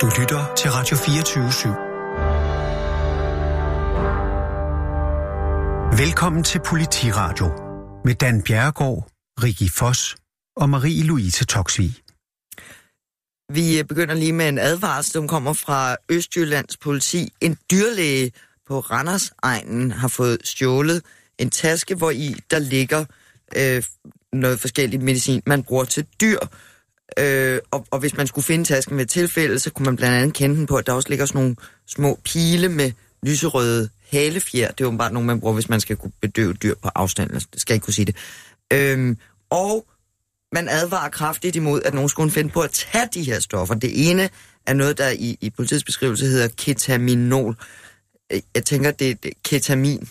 Du lytter til Radio 24 /7. Velkommen til Politiradio med Dan Bjerregaard, Rikki Foss og Marie-Louise Toksvig. Vi øh, begynder lige med en advarsel, som kommer fra Østjyllands politi. En dyrlæge på Randers egnen har fået stjålet en taske, hvor i der ligger øh, noget forskelligt medicin, man bruger til dyr. Øh, og, og hvis man skulle finde tasken ved tilfælde, så kunne man blandt andet kende den på, at der også ligger sådan nogle små pile med lyserøde halefjer. Det er jo bare nogle, man bruger, hvis man skal kunne bedøve dyr på afstand. Det skal jeg ikke kunne sige det. Øh, og man advarer kraftigt imod, at nogen skulle finde på at tage de her stoffer. Det ene er noget, der i, i politiets beskrivelse hedder ketaminol. Øh, jeg tænker, det er ketamin.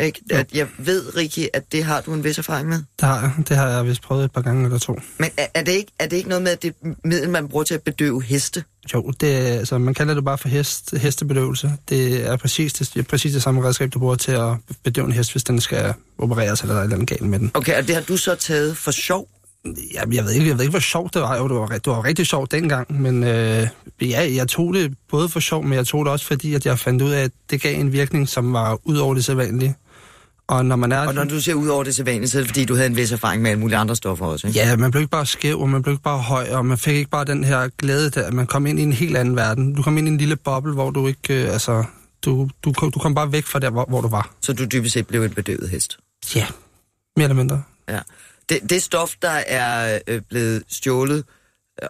Ikke? At jeg ved, Rikki, at det har du en vis erfaring med. Det har jeg. Det har jeg vist prøvet et par gange eller to. Men er, er, det, ikke, er det ikke noget med, at det er middel, man bruger til at bedøve heste? Jo, det altså, man kalder det bare for hest, hestebedøvelse. Det er præcis det, præcis det samme redskab, du bruger til at bedøve en hest, hvis den skal opereres eller der er et eller andet galt med den. Okay, og det har du så taget for sjov? Ja, jeg ved ikke, jeg ved ikke hvor sjovt det var. Jo, det var, det var rigtig sjovt dengang, men øh, ja, jeg tog det både for sjov, men jeg tog det også fordi, at jeg fandt ud af, at det gav en virkning, som var ud over det sædvanlige. Og når, man er, og når du ser ud over det sædvanlige, så er det fordi, du havde en vis erfaring med alle mulige andre stoffer også, ikke? Ja, man blev ikke bare skæv, og man blev ikke bare høj, og man fik ikke bare den her glæde der, at man kom ind i en helt anden verden. Du kom ind i en lille boble, hvor du ikke, øh, altså, du, du, du kom bare væk fra der, hvor, hvor du var. Så du dybest set blev en bedøvet hest? Ja, mere eller mindre. Ja. Det, det stof, der er øh, blevet stjålet,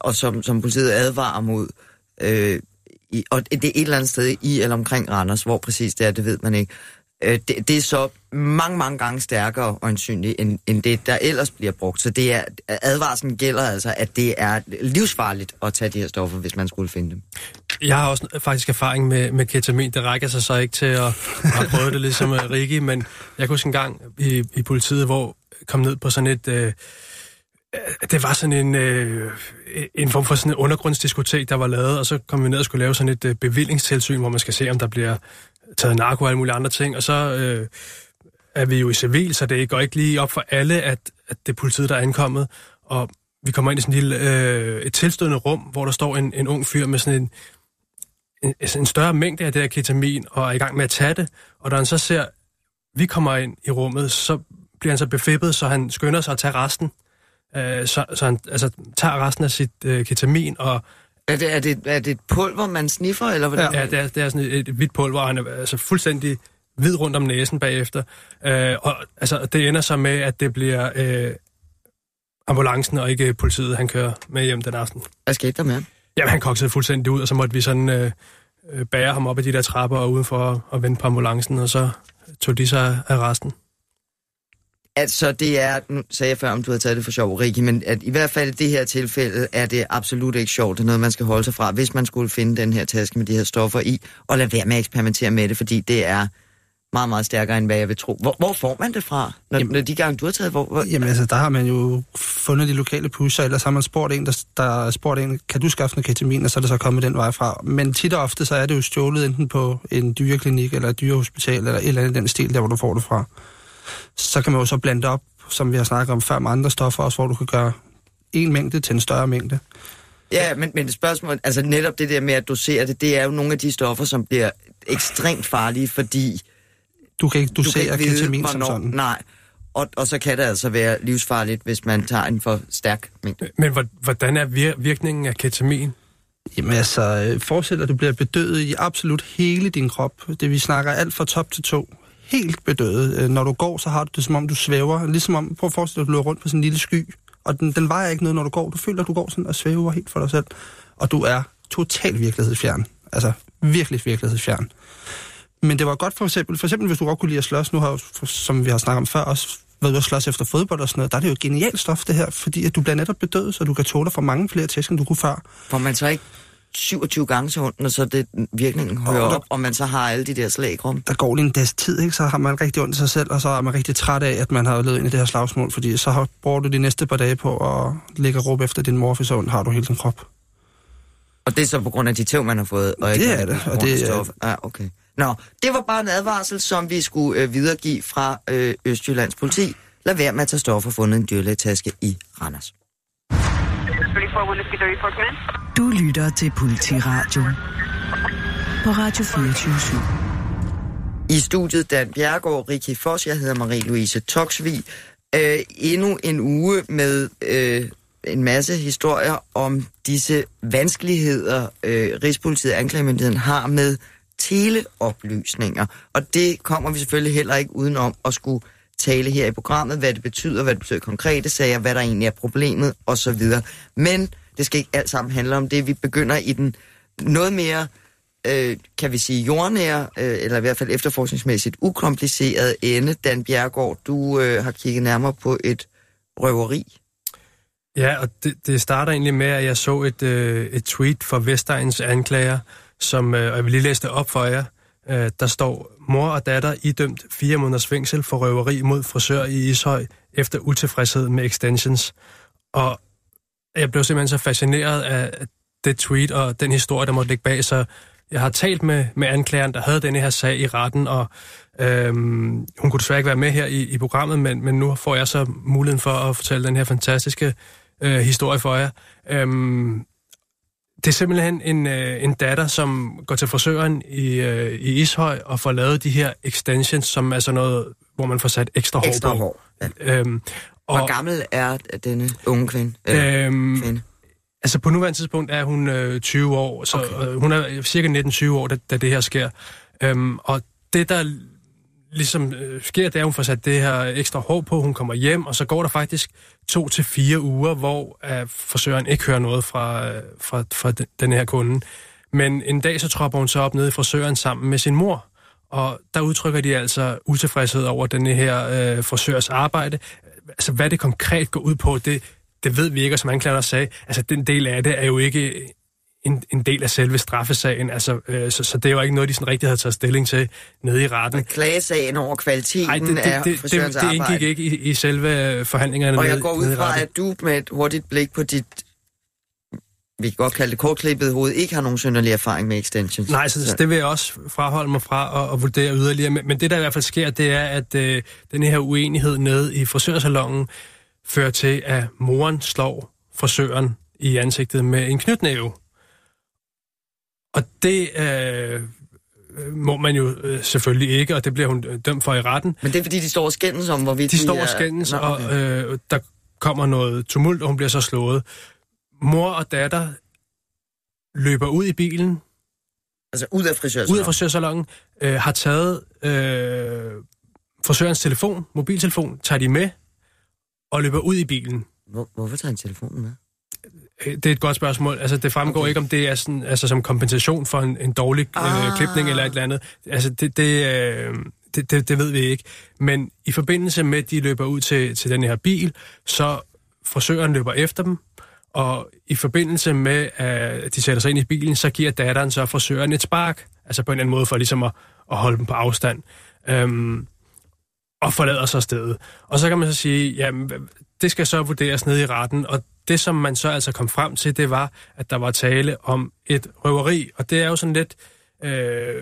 og som, som politiet advarer mod, øh, i, og det er et eller andet sted i eller omkring Randers, hvor præcis det er, det ved man ikke. Øh, det, det er så mange, mange gange stærkere øjensynligt, end, end det, der ellers bliver brugt. Så det er, advarslen gælder altså, at det er livsfarligt at tage de her stoffer, hvis man skulle finde dem. Jeg har også faktisk erfaring med, med ketamin. Det rækker sig så ikke til at, at prøve det ligesom øh, Rikke, men jeg kunne huske en gang i, i politiet, hvor kom ned på sådan et... Øh, øh, det var sådan en, øh, en form for sådan en undergrundsdiskotek, der var lavet, og så kom vi ned og skulle lave sådan et øh, bevillingstilsyn, hvor man skal se, om der bliver taget narko og alle mulige andre ting, og så øh, er vi jo i civil, så det går ikke lige op for alle, at, at det er politiet, der er ankommet, og vi kommer ind i sådan en lille, øh, et tilstødende rum, hvor der står en, en ung fyr med sådan en, en, en større mængde af det her ketamin, og er i gang med at tage det, og da han så ser, vi kommer ind i rummet, så bliver han så befippet, så han skynder sig at tage resten. Øh, så, så han altså, tager resten af sit øh, ketamin og er det, er, det, er det et pulver, man sniffer, eller hvad? Ja, det er, det er sådan et, et hvidt pulver, og han er altså fuldstændig hvid rundt om næsen bagefter. Øh, og altså, det ender så med, at det bliver øh, ambulancen og ikke politiet, han kører med hjem den aften. Hvad skete der med ham? Jamen, han koksede fuldstændig ud, og så måtte vi sådan øh, øh bære ham op ad de der trapper og udenfor at, at vente på ambulancen, og så tog de sig af resten. Altså, det er, nu sagde jeg før, om du havde taget det for sjov, Rikke, men at i hvert fald i det her tilfælde er det absolut ikke sjovt. Det er noget, man skal holde sig fra, hvis man skulle finde den her taske med de her stoffer i, og lade være med at eksperimentere med det, fordi det er meget, meget stærkere, end hvad jeg vil tro. Hvor, hvor får man det fra, når, jamen, når de gange, du har taget? Hvor, hvor? Jamen altså, der har man jo fundet de lokale pusher, eller så har man spurgt en, der, der spurgt en, kan du skaffe noget ketamin, og så er det så kommet den vej fra. Men tit og ofte, så er det jo stjålet enten på en dyreklinik, eller et dyrehospital, eller et eller andet den stil, der hvor du får det fra så kan man jo så blande op, som vi har snakket om før, med andre stoffer også, hvor du kan gøre en mængde til en større mængde. Ja, men, men spørgsmålet, altså netop det der med at dosere det, det er jo nogle af de stoffer, som bliver ekstremt farlige, fordi... Du kan ikke dosere du kan ikke ketamin som sådan. Nej, og, og så kan det altså være livsfarligt, hvis man tager en for stærk mængde. Men hvordan er vir- virkningen af ketamin? Jamen altså, forestil dig, at du bliver bedøvet i absolut hele din krop. Det vi snakker alt fra top til to helt bedøvet. Øh, når du går, så har du det som om, du svæver. Ligesom om, prøv at forestille dig, at du løber rundt på sådan en lille sky, og den, den vejer ikke noget, når du går. Du føler, at du går sådan og svæver helt for dig selv. Og du er totalt virkelighedsfjern. Altså virkelig virkelighedsfjern. Men det var godt for eksempel, for eksempel hvis du godt kunne lide at slås, nu har, som vi har snakket om før, også været ude at slås efter fodbold og sådan noget, der er det jo genialt stof det her, fordi at du bliver netop bedøvet, så du kan tåle for mange flere tæsk, end du kunne før. Får man så ikke 27 gange til hunden, og så det virkningen hører og der, op, og man så har alle de der slag rum. Der går lige en dags tid, ikke? så har man rigtig ondt i sig selv, og så er man rigtig træt af, at man har løbet ind i det her slagsmål, fordi så har, bruger du de næste par dage på at ligge og råbe efter din mor, for så har du hele din krop. Og det er så på grund af de tæv, man har fået? Og det er det. Og det er... Ah, okay. Nå, det var bare en advarsel, som vi skulle øh, videregive fra øh, Østjyllands politi. Lad være med at tage stoffer fundet en dyrlægetaske i Randers. 34, Du lytter til Politiradio på Radio 24 I studiet Dan Bjergård, Rikki Foss, jeg hedder Marie-Louise Toksvig. Øh, endnu en uge med øh, en masse historier om disse vanskeligheder, øh, Rigspolitiet og Anklagemyndigheden har med teleoplysninger. Og det kommer vi selvfølgelig heller ikke udenom at skulle tale her i programmet, hvad det betyder, hvad det betyder konkrete sager, hvad der egentlig er problemet osv. Men det skal ikke alt sammen handle om det. Vi begynder i den noget mere, øh, kan vi sige, jordnære, øh, eller i hvert fald efterforskningsmæssigt ukompliceret ende. Dan Bjergård, du øh, har kigget nærmere på et røveri. Ja, og det, det starter egentlig med, at jeg så et, øh, et tweet fra Vestegns anklager, som, øh, og jeg vil lige læse det op for jer. Øh, der står, mor og datter idømt fire måneders fængsel for røveri mod frisør i Ishøj efter utilfredshed med extensions. Og jeg blev simpelthen så fascineret af det tweet og den historie, der måtte ligge bag, så jeg har talt med, med anklageren, der havde denne her sag i retten, og øhm, hun kunne desværre ikke være med her i, i programmet, men, men nu får jeg så muligheden for at fortælle den her fantastiske øh, historie for jer. Øhm, det er simpelthen en, øh, en datter, som går til frisøren i, øh, i Ishøj og får lavet de her extensions, som er sådan noget, hvor man får sat ekstra, Ekstra hår på. hår. Ja. Øhm, Hvor og, gammel er denne unge kvinde? Øh, øhm, kvinde? Altså på nuværende tidspunkt er hun øh, 20 år, så okay. øh, hun er cirka 19-20 år, da, da det her sker. Øhm, og det der ligesom øh, sker, det er, at hun får sat det her ekstra hår på, hun kommer hjem, og så går der faktisk to til fire uger, hvor øh, frisøren ikke hører noget fra, øh, fra, fra den, her kunde. Men en dag så tropper hun så op nede i frisøren sammen med sin mor, og der udtrykker de altså utilfredshed over denne her øh, frisørs arbejde. Altså hvad det konkret går ud på, det, det ved vi ikke, og som anklageren også sagde, altså den del af det er jo ikke en, en del af selve straffesagen, altså, øh, så, så det er jo ikke noget, de sådan rigtig havde taget stilling til nede i retten. Klagesagen over kvaliteten Nej, det, det, af det, det, det indgik ikke i, i selve forhandlingerne Og jeg går ud fra, at du med et hurtigt blik på dit, vi kan godt kalde det kortklippet hoved, ikke har nogen synderlig erfaring med extensions. Nej, så, så det vil jeg også fraholde mig fra at, at vurdere yderligere. Men, men det, der i hvert fald sker, det er, at øh, den her uenighed nede i frisørsalongen fører til, at moren slår frisøren i ansigtet med en knytnæve. Og det øh, må man jo øh, selvfølgelig ikke, og det bliver hun øh, dømt for i retten. Men det er fordi, de står og skændes om, hvorvidt De står er- og skændes, Nå, og okay. øh, der kommer noget tumult, og hun bliver så slået. Mor og datter løber ud i bilen, Altså ud af frisørsalongen. ud af frisørsalongen, øh, har taget øh, frisørens telefon, mobiltelefon, tager de med og løber ud i bilen. Hvor, hvorfor tager han telefonen med? Øh, Det er et godt spørgsmål. Altså, det fremgår Okay. ikke, om det er sådan, altså, som kompensation for en, en dårlig Ah. øh, klipning eller et eller andet. Altså, det, det, øh, det, det, det ved vi ikke. Men i forbindelse med, at de løber ud til, til den her bil, så frisøren løber efter dem, og i forbindelse med, at de sætter sig ind i bilen, så giver datteren så frisøren et spark, altså på en eller anden måde for ligesom at, at holde dem på afstand, øhm, og forlader så stedet. Og så kan man så sige, jamen, det skal så vurderes nede i retten, og det, som man så altså kom frem til, det var, at der var tale om et røveri, og det er jo sådan lidt, øh,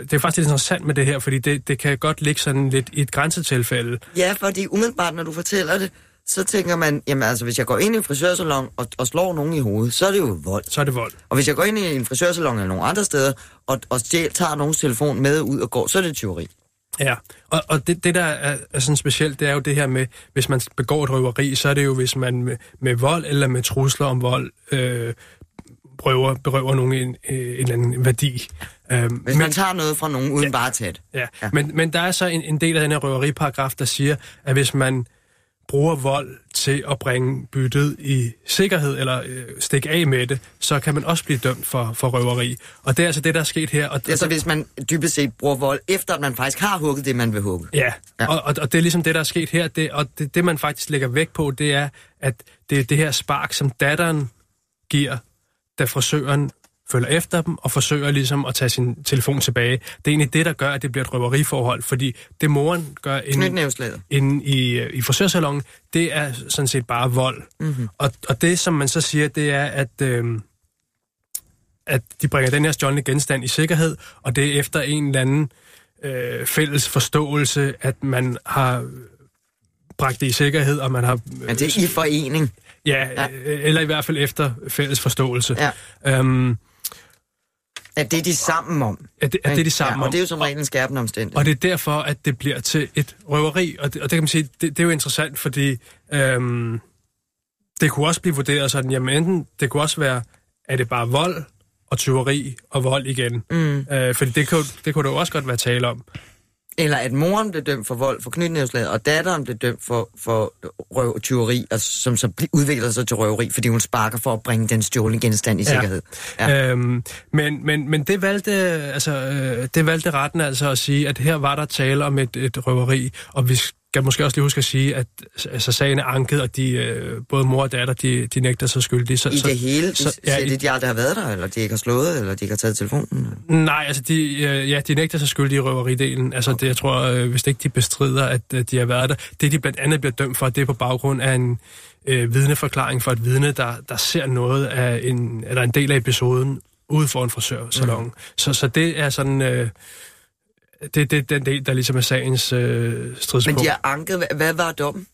det er faktisk lidt interessant med det her, fordi det, det kan godt ligge sådan lidt i et grænsetilfælde. Ja, fordi umiddelbart, når du fortæller det, så tænker man, jamen altså, hvis jeg går ind i en frisørsalon og, og slår nogen i hovedet, så er det jo vold. Så er det vold. Og hvis jeg går ind i en frisørsalon eller nogle andre steder, og, og stjæl, tager nogens telefon med ud og går, så er det tyveri. Ja, og, og det, det der er, er sådan specielt, det er jo det her med, hvis man begår et røveri, så er det jo, hvis man med, med vold eller med trusler om vold øh, berøver, berøver nogen en, øh, en eller anden værdi. Øhm, Hvis men, man tager noget fra nogen uden ja. Ja, Ja. ja. Men, men der er så en, en del af den her røveriparagraf, der siger, at hvis man bruger vold til at bringe byttet i sikkerhed, eller øh, stikke af med det, så kan man også blive dømt for, for røveri. Og det er altså det, der er sket her. Og, Det er så, hvis man dybest set bruger vold, efter at man faktisk har hugget det, man vil hugge. Ja, Ja. ja. Og, og, og det er ligesom det, der er sket her. Det, og det, det, man faktisk lægger vægt på, det er, at det er det her spark, som datteren giver, da frisøren følger efter dem og forsøger ligesom at tage sin telefon tilbage. Det er egentlig det, der gør, at det bliver et røveriforhold, fordi det moren gør inde, inde i, øh, i frisørsalongen, det er sådan set bare vold. Mm-hmm. Og, og det, som man så siger, det er, at... Øh, at de bringer den her stjålne genstand i sikkerhed, og det er efter en eller anden øh, fælles forståelse, at man har bragt det i sikkerhed, og man har... Men det er i forening. Ja, ja, eller i hvert fald efter fælles forståelse. Ja. Øhm, At det er de sammen om. at det, at det er de sammen ja, og om. det er jo som regel en skærpende omstændighed. Og det er derfor, at det bliver til et røveri. Og det, og det kan man sige, det, det er jo interessant, fordi øhm, det kunne også blive vurderet sådan, jamen enten, det kunne også være, er det bare vold og tyveri og vold igen? Mm. Øh, fordi det kunne, det kunne der jo også godt være tale om. Eller at moren blev dømt for vold for knytnævslaget, og datteren blev dømt for, for røv tyveri, altså, som så udvikler sig til røveri, fordi hun sparker for at bringe den stjålne genstand i sikkerhed. Ja. Øhm, men, men, men det valgte, altså, øh, det valgte retten altså at sige, at her var der tale om et, et røveri, og vi skal måske også lige huske at sige, at altså, sagen er anket, og de, øh, både mor og datter, de, de nægter sig skyldige. Så, I så, det hele? så- ja, i- det, de aldrig har været der, eller de ikke har slået, eller de ikke har taget telefonen? Nej, altså de, øh, ja, de nægter sig skyldige i røveridelen. Altså det, jeg tror, øh, hvis ikke de bestrider, at øh, de har været der. Det, de blandt andet bliver dømt for, det er på baggrund af en øh, vidneforklaring for et vidne, der, der ser noget af en, eller en del af episoden ude for en frisørsalon. Mm. Så, så det er sådan... Øh, det, det er den del, der ligesom er sagens øh, Men stridspunkt. de har anket. Hvad, hvad var dommen?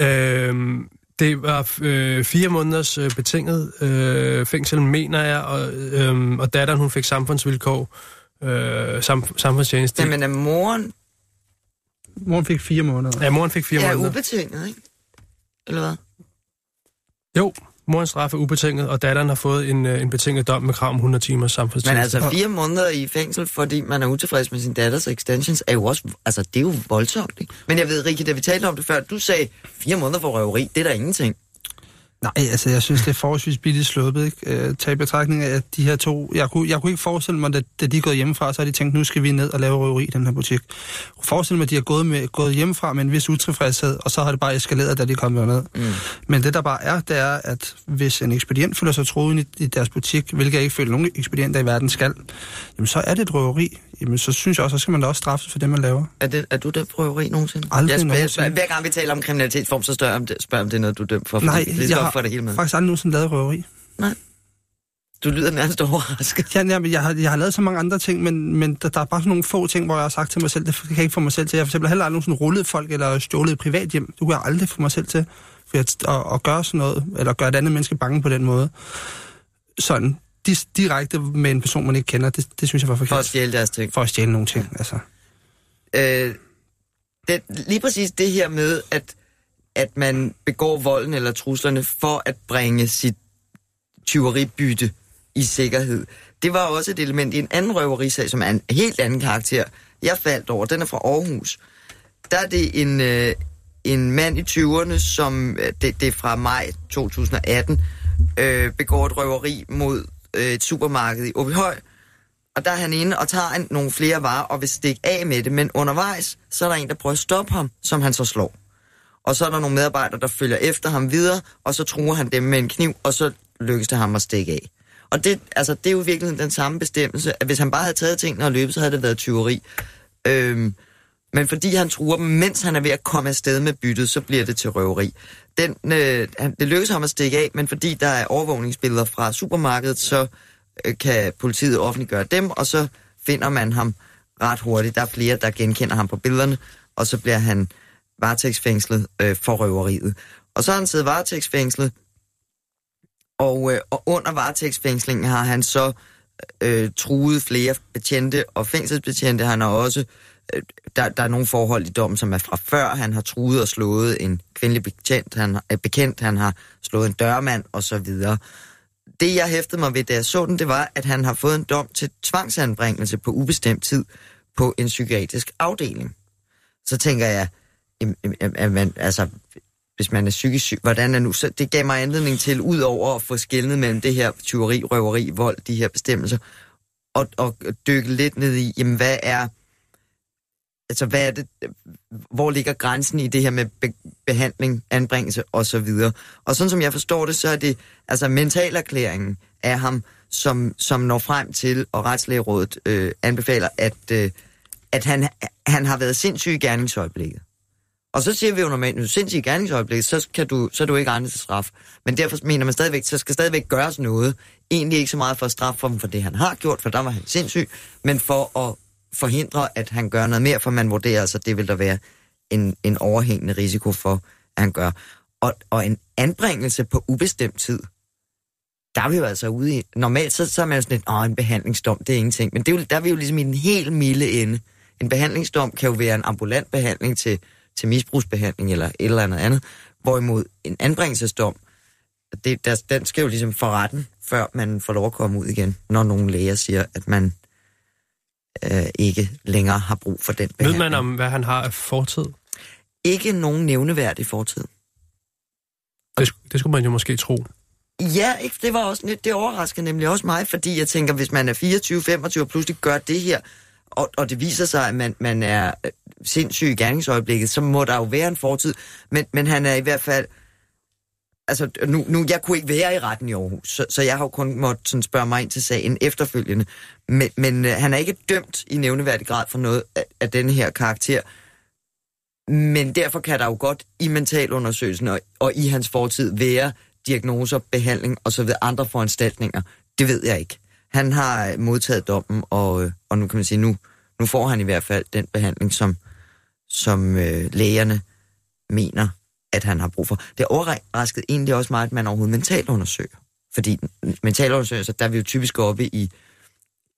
Øhm, det var øh, fire måneders øh, betinget øh, fængsel, mener jeg, og, øh, og datteren hun fik samfundsvilkår, øh, sam, samfundstjeneste. Jamen, er moren Moren fik fire måneder. Ja, moren fik fire er måneder. ubetinget, ikke? Eller hvad? Jo, morens straf er ubetinget, og datteren har fået en, øh, en betinget dom med krav om 100 timers Men samfundstjeneste. altså, fire måneder i fængsel, fordi man er utilfreds med sin datters extensions, er jo også, altså, det er jo voldsomt, ikke? Men jeg ved, Rikke, da vi talte om det før, du sagde, fire måneder for røveri, det er der ingenting. Nej, altså jeg synes, det er forholdsvis billigt sluppet, ikke? Øh, tag betragtning af, at de her to... Jeg kunne, jeg kunne ikke forestille mig, at da de er gået hjemmefra, så har de tænkt, nu skal vi ned og lave røveri i den her butik. Jeg kunne forestille mig, at de har gået, med, gået hjemmefra med en vis utilfredshed, og så har det bare eskaleret, da de kom derned. Mm. Men det der bare er, det er, at hvis en ekspedient føler sig troet i, i deres butik, hvilket jeg ikke føler, nogen ekspedienter i verden skal, jamen så er det et røveri. Jamen så synes jeg også, så skal man da også straffes for det, man laver. Er, det, er du dømt for røveri nogensinde? Aldrig jeg spørger, nogensinde. Hver gang vi taler om kriminalitetsform, så spørger jeg om det, spørger om det er noget, du er dømt for. Nej, jeg har for det hele med. faktisk aldrig nogensinde lavet røveri. Du lyder nærmest overrasket. Ja, jamen, jeg, har, jeg har lavet så mange andre ting, men, men der, der er bare sådan nogle få ting, hvor jeg har sagt til mig selv, det kan jeg ikke få mig selv til. Jeg for eksempel heller aldrig nogensinde rullet folk eller stjålet et privat hjem. Det kunne jeg aldrig få mig selv til. For at, at, at gøre sådan noget, eller gøre et andet menneske bange på den måde. Sådan direkte med en person, man ikke kender, det, det synes jeg var For forkert. at stjæle deres ting. for at stjæle nogle ting. Altså. Øh, det, lige præcis det her med, at, at man begår volden eller truslerne for at bringe sit tyveribytte i sikkerhed. Det var også et element i en anden røverisag, som er en helt anden karakter. Jeg faldt over, den er fra Aarhus. Der er det en, øh, en mand i 20'erne, som øh, det, det er fra maj 2018, øh, begår et røveri mod øh, et supermarked i Åbyhøj. Og der er han inde og tager en, nogle flere varer og vil stikke af med det, men undervejs, så er der en, der prøver at stoppe ham, som han så slår. Og så er der nogle medarbejdere, der følger efter ham videre, og så truer han dem med en kniv, og så lykkes det ham at stikke af. Og det, altså, det er jo i virkeligheden den samme bestemmelse, at hvis han bare havde taget tingene og løbet, så havde det været tyveri. Øhm, men fordi han truer dem, mens han er ved at komme afsted med byttet, så bliver det til røveri. Den, øh, han- det lykkes ham at stikke af, men fordi der er overvågningsbilleder fra supermarkedet, så øh, kan politiet offentliggøre dem, og så finder man ham ret hurtigt. Der er flere, der genkender ham på billederne, og så bliver han varetægtsfængslet øh, for røveriet. Og så har han siddet varetægtsfængslet, og, øh, og under varetægtsfængslingen har han så øh, truet flere betjente og fængselsbetjente. Han har også, øh, der, der er nogle forhold i dommen, som er fra før. Han har truet og slået en kvindelig betjent, han, øh, bekendt, han har slået en dørmand og så videre. Det, jeg hæftede mig ved, da jeg så den, det var, at han har fået en dom til tvangsanbringelse på ubestemt tid på en psykiatrisk afdeling. Så tænker jeg, jamen, jamen, jamen, altså, hvis man er psykisk syg, hvordan er nu? Så det gav mig anledning til, ud over at få skældnet mellem det her tyveri, røveri, vold, de her bestemmelser, og, og dykke lidt ned i, jamen hvad er, altså hvad er det, hvor ligger grænsen i det her med be- behandling, anbringelse og så videre. Og sådan som jeg forstår det, så er det altså mentalerklæringen af ham, som, som når frem til, og retslægerådet øh, anbefaler, at, øh, at han, han har været sindssyg i gerningsøjeblikket. Og så siger vi jo normalt, at du gerningsøjeblik, i gerningsøjeblikket, så, kan du, så er du ikke egnet til straf. Men derfor mener man stadigvæk, så skal stadigvæk gøres noget. Egentlig ikke så meget for at straffe ham for det, han har gjort, for der var han sindssyg, men for at forhindre, at han gør noget mere, for man vurderer, altså det vil der være en, en overhængende risiko for, at han gør. Og, og en anbringelse på ubestemt tid, der er vi jo altså ude i... Normalt så, så er man jo sådan lidt, åh, en behandlingsdom, det er ingenting. Men det er jo, der er vi jo ligesom i den helt milde ende. En behandlingsdom kan jo være en ambulant behandling til, til misbrugsbehandling eller et eller andet andet. Hvorimod en anbringelsesdom, det, der, den skal jo ligesom for retten, før man får lov at komme ud igen, når nogle læger siger, at man øh, ikke længere har brug for den Ved behandling. man om, hvad han har af fortid? Ikke nogen nævneværdig fortid. Det, det skulle man jo måske tro. Ja, ikke? det var også lidt, det overraskede nemlig også mig, fordi jeg tænker, hvis man er 24, 25 og pludselig gør det her, og, og det viser sig, at man, man er øh, sindssyg i gerningsøjeblikket, så må der jo være en fortid. Men, men han er i hvert fald... Altså, nu, nu, jeg kunne ikke være i retten i Aarhus, så, så jeg har jo kun måttet sådan, spørge mig ind til sagen efterfølgende. Men, men øh, han er ikke dømt i nævneværdig grad for noget af, af denne her karakter. Men derfor kan der jo godt i mentalundersøgelsen og, og i hans fortid være diagnoser, behandling og så videre andre foranstaltninger. Det ved jeg ikke. Han har modtaget dommen, og, øh, og nu kan man sige, nu, nu får han i hvert fald den behandling, som, som øh, lægerne mener, at han har brug for. Det overraskede egentlig også meget, at man overhovedet mentalundersøger. Fordi mentalundersøgelser, der er vi jo typisk oppe i,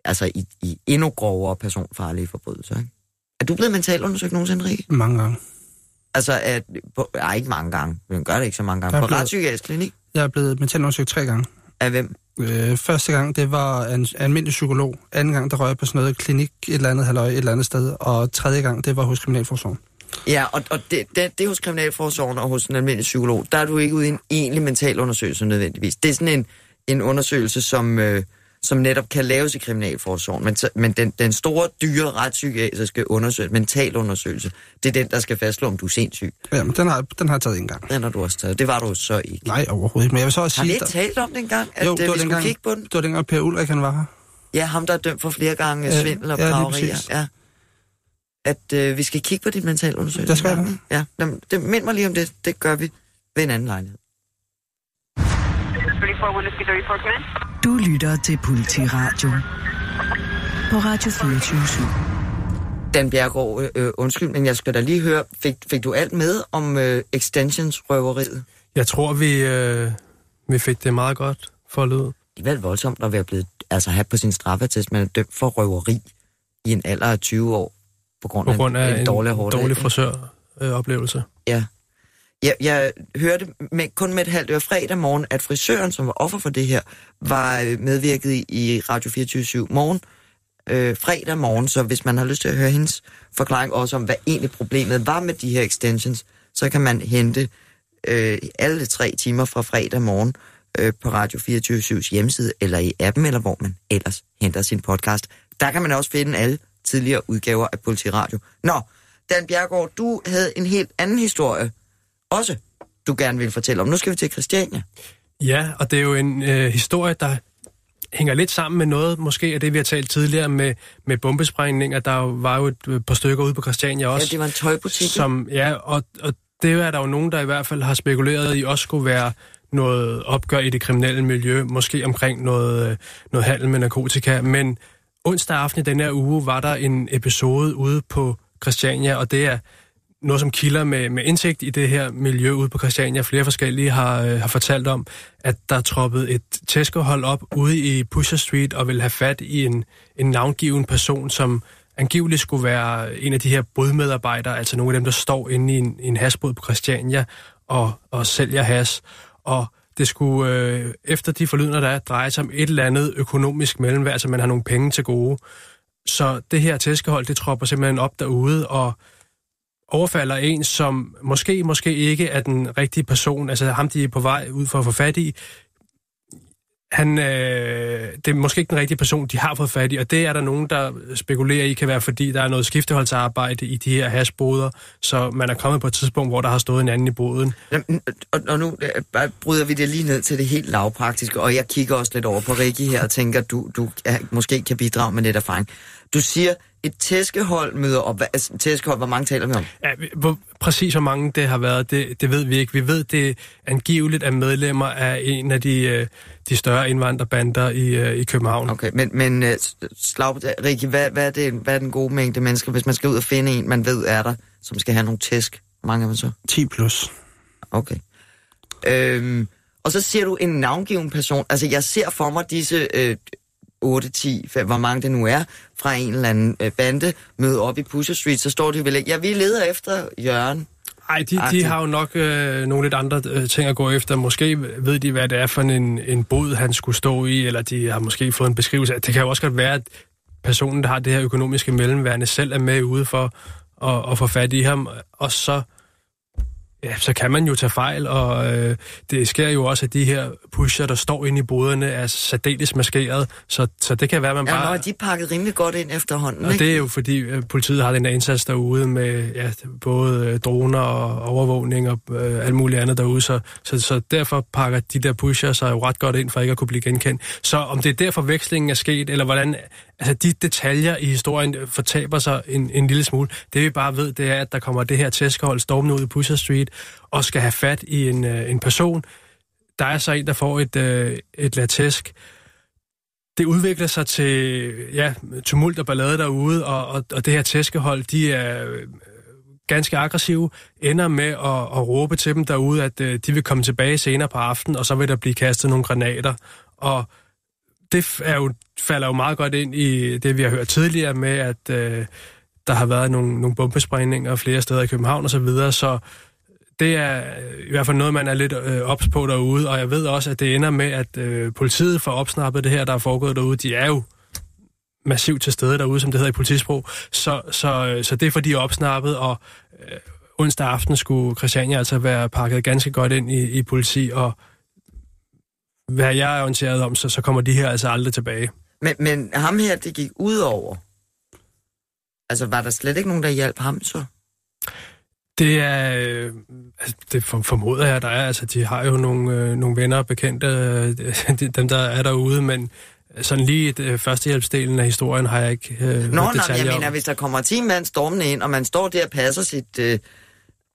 altså i, i endnu grovere personfarlige forbrydelser. Ikke? Er du blevet mentalundersøgt nogensinde, Rikke? Mange gange. Altså, at, på, ej, ikke mange gange. Man gør det ikke så mange gange. På blevet- retspsykiatrisk klinik? Jeg er blevet mentalundersøgt tre gange. Af hvem? Øh, første gang, det var en almindelig psykolog. Anden gang, der røg jeg på sådan noget klinik et eller andet halvøj et eller andet sted. Og tredje gang, det var hos Kriminalforsorgen. Ja, og, og det, det, det er hos Kriminalforsorgen og hos en almindelig psykolog. Der er du ikke ude i en egentlig mental undersøgelse nødvendigvis. Det er sådan en, en undersøgelse, som, øh, som netop kan laves i Kriminalforsorgen. Men, men den, den store, dyre retspsykiatriske undersøgelse, mental undersøgelse, det er den, der skal fastslå, om du er sindssyg. Ja, men den har, den har jeg taget en gang. Den har du også taget. Det var du så ikke. Nej, overhovedet ikke. Men jeg vil så også Har vi sige... ikke talt om det engang, at Jo, jo, det vi var skulle kigge på den? Det var dengang Per Ulrik, han var her. Ja, ham, der er dømt for flere gange Ja, svindel og ja. Ja. At øh, vi skal kigge på dit mentalundersøgelse. Det skal jeg da. Ja, jamen, det, mind mig lige om det. Det gør vi ved en anden lejlighed. 34 Whiskey 34, come in. Du lytter til Politiradio på Radio 24 Dan Bjergård, øh, øh, undskyld, men jeg skal da lige høre, fik, fik du alt med om øh, extensions-røveriet? Jeg tror, vi, øh, vi fik det meget godt for at lyde. Det er vel voldsomt at være blevet, altså have på sin straffetest, man er dømt for røveri i en alder af 20 år, på grund På af, grund af en, en dårlig, dårlig frisøroplevelse. Ja. Jeg, jeg hørte med, kun med et halvt øre fredag morgen, at frisøren, som var offer for det her, var øh, medvirket i, i Radio 24 morgen, øh, fredag morgen, så hvis man har lyst til at høre hendes forklaring også om, hvad egentlig problemet var med de her extensions, så kan man hente øh, alle tre timer fra fredag morgen øh, på Radio 24 hjemmeside, eller i appen, eller hvor man ellers henter sin podcast. Der kan man også finde alle tidligere udgaver af Politiradio. Nå, Dan Bjergård, du havde en helt anden historie, også du gerne vil fortælle om. Nu skal vi til Christiania. Ja, og det er jo en øh, historie, der hænger lidt sammen med noget, måske af det, vi har talt tidligere med, med bombesprængninger. Der var jo et øh, par stykker ude på Christiania også. Ja, det var en tøjbutik. Som, ja, og, og det er der jo nogen, der i hvert fald har spekuleret i, også skulle være noget opgør i det kriminelle miljø, måske omkring noget, øh, noget handel med narkotika. Men onsdag aften i den her uge var der en episode ude på Christiania, og det er noget, som kilder med, med indsigt i det her miljø ude på Christiania. Flere forskellige har, øh, har fortalt om, at der er troppet et tæskehold op ude i Pusher Street og vil have fat i en, en navngiven person, som angiveligt skulle være en af de her bodmedarbejdere, altså nogle af dem, der står inde i en, en hasbod på Christiania og, og sælger has. Og det skulle, øh, efter de forlydender, der er, dreje sig om et eller andet økonomisk mellemværd, altså man har nogle penge til gode. Så det her tæskehold, det tropper simpelthen op derude og overfalder en, som måske, måske ikke er den rigtige person, altså ham, de er på vej ud for at få fat i, han, øh, det er måske ikke den rigtige person, de har fået fat i, og det er der nogen, der spekulerer i, kan være fordi, der er noget skifteholdsarbejde i de her hasboder, så man er kommet på et tidspunkt, hvor der har stået en anden i boden. Jamen, Og, og nu øh, bryder vi det lige ned til det helt lavpraktiske, og jeg kigger også lidt over på Rikke her og tænker, du, du ja, måske kan bidrage med lidt erfaring. Du siger, et tæskehold møder op. Hvad, altså, tæskehold, hvor mange taler vi om? Ja, hvor, præcis hvor mange det har været, det, det ved vi ikke. Vi ved, det angiveligt er medlemmer af en af de, øh, de større indvandrerbander i, øh, i København. Okay, men, men uh, slag, Rikke, hvad, hvad, er det, hvad er den gode mængde mennesker, hvis man skal ud og finde en, man ved er der, som skal have nogle tæsk? Hvor mange er man så? 10 plus. Okay. Øhm, og så ser du en navngiven person. Altså, jeg ser for mig disse øh, 8, 10, 5, hvor mange det nu er, fra en eller anden øh, bande, møde op i Pusher Street, så står de vel ikke, ja, vi leder efter Jørgen. Ej, de, de har jo nok øh, nogle lidt andre øh, ting at gå efter. Måske ved de, hvad det er for en, en bod, han skulle stå i, eller de har måske fået en beskrivelse af. Det kan jo også godt være, at personen, der har det her økonomiske mellemværende, selv er med ude for at, at få fat i ham, og så Ja, så kan man jo tage fejl, og øh, det sker jo også, at de her pusher, der står inde i boderne, er særdeles maskeret, så, så det kan være, at man Ja, bare... nå, de er pakket rimelig godt ind efterhånden, Og ikke? det er jo fordi, øh, politiet har den der indsats derude med ja, både øh, droner og overvågning og øh, alt muligt andet derude, så, så, så derfor pakker de der pusher sig jo ret godt ind for ikke at kunne blive genkendt. Så om det er derfor vekslingen er sket, eller hvordan altså de detaljer i historien øh, fortaber sig en, en lille smule, det vi bare ved, det er, at der kommer det her tæskehold stormende ud i Pusher Street og skal have fat i en, øh, en person. Der er så en, der får et, øh, et latesk. det udvikler sig til ja, tumult og ballade derude, og, og, og det her tæskehold, de er øh, ganske aggressive, ender med at, at råbe til dem derude, at øh, de vil komme tilbage senere på aftenen, og så vil der blive kastet nogle granater. Og det er jo, falder jo meget godt ind i det, vi har hørt tidligere med, at øh, der har været nogle, nogle bombesprængninger flere steder i København og så videre, så det er øh, i hvert fald noget, man er lidt øh, ops på derude, og jeg ved også, at det ender med, at øh, politiet får opsnappet det her, der er foregået derude. De er jo massivt til stede derude, som det hedder i politisprog. Så, så, øh, så det er for de er opsnappet, og øh, onsdag aften skulle Christiania altså være pakket ganske godt ind i, i politi, og hvad jeg er orienteret om, så, så kommer de her altså aldrig tilbage. Men, men ham her, det gik ud over. Altså, var der slet ikke nogen, der hjalp ham så? Det er, øh, altså, det for- formoder jeg, der er. Altså, de har jo nogle, øh, nogle venner og bekendte, øh, de- dem der er derude, men sådan lige øh, førstehjælpsdelen af historien har jeg ikke øh, Nå, nej, jeg om. mener, hvis der kommer 10 mand stormende ind, og man står der og passer sit øh,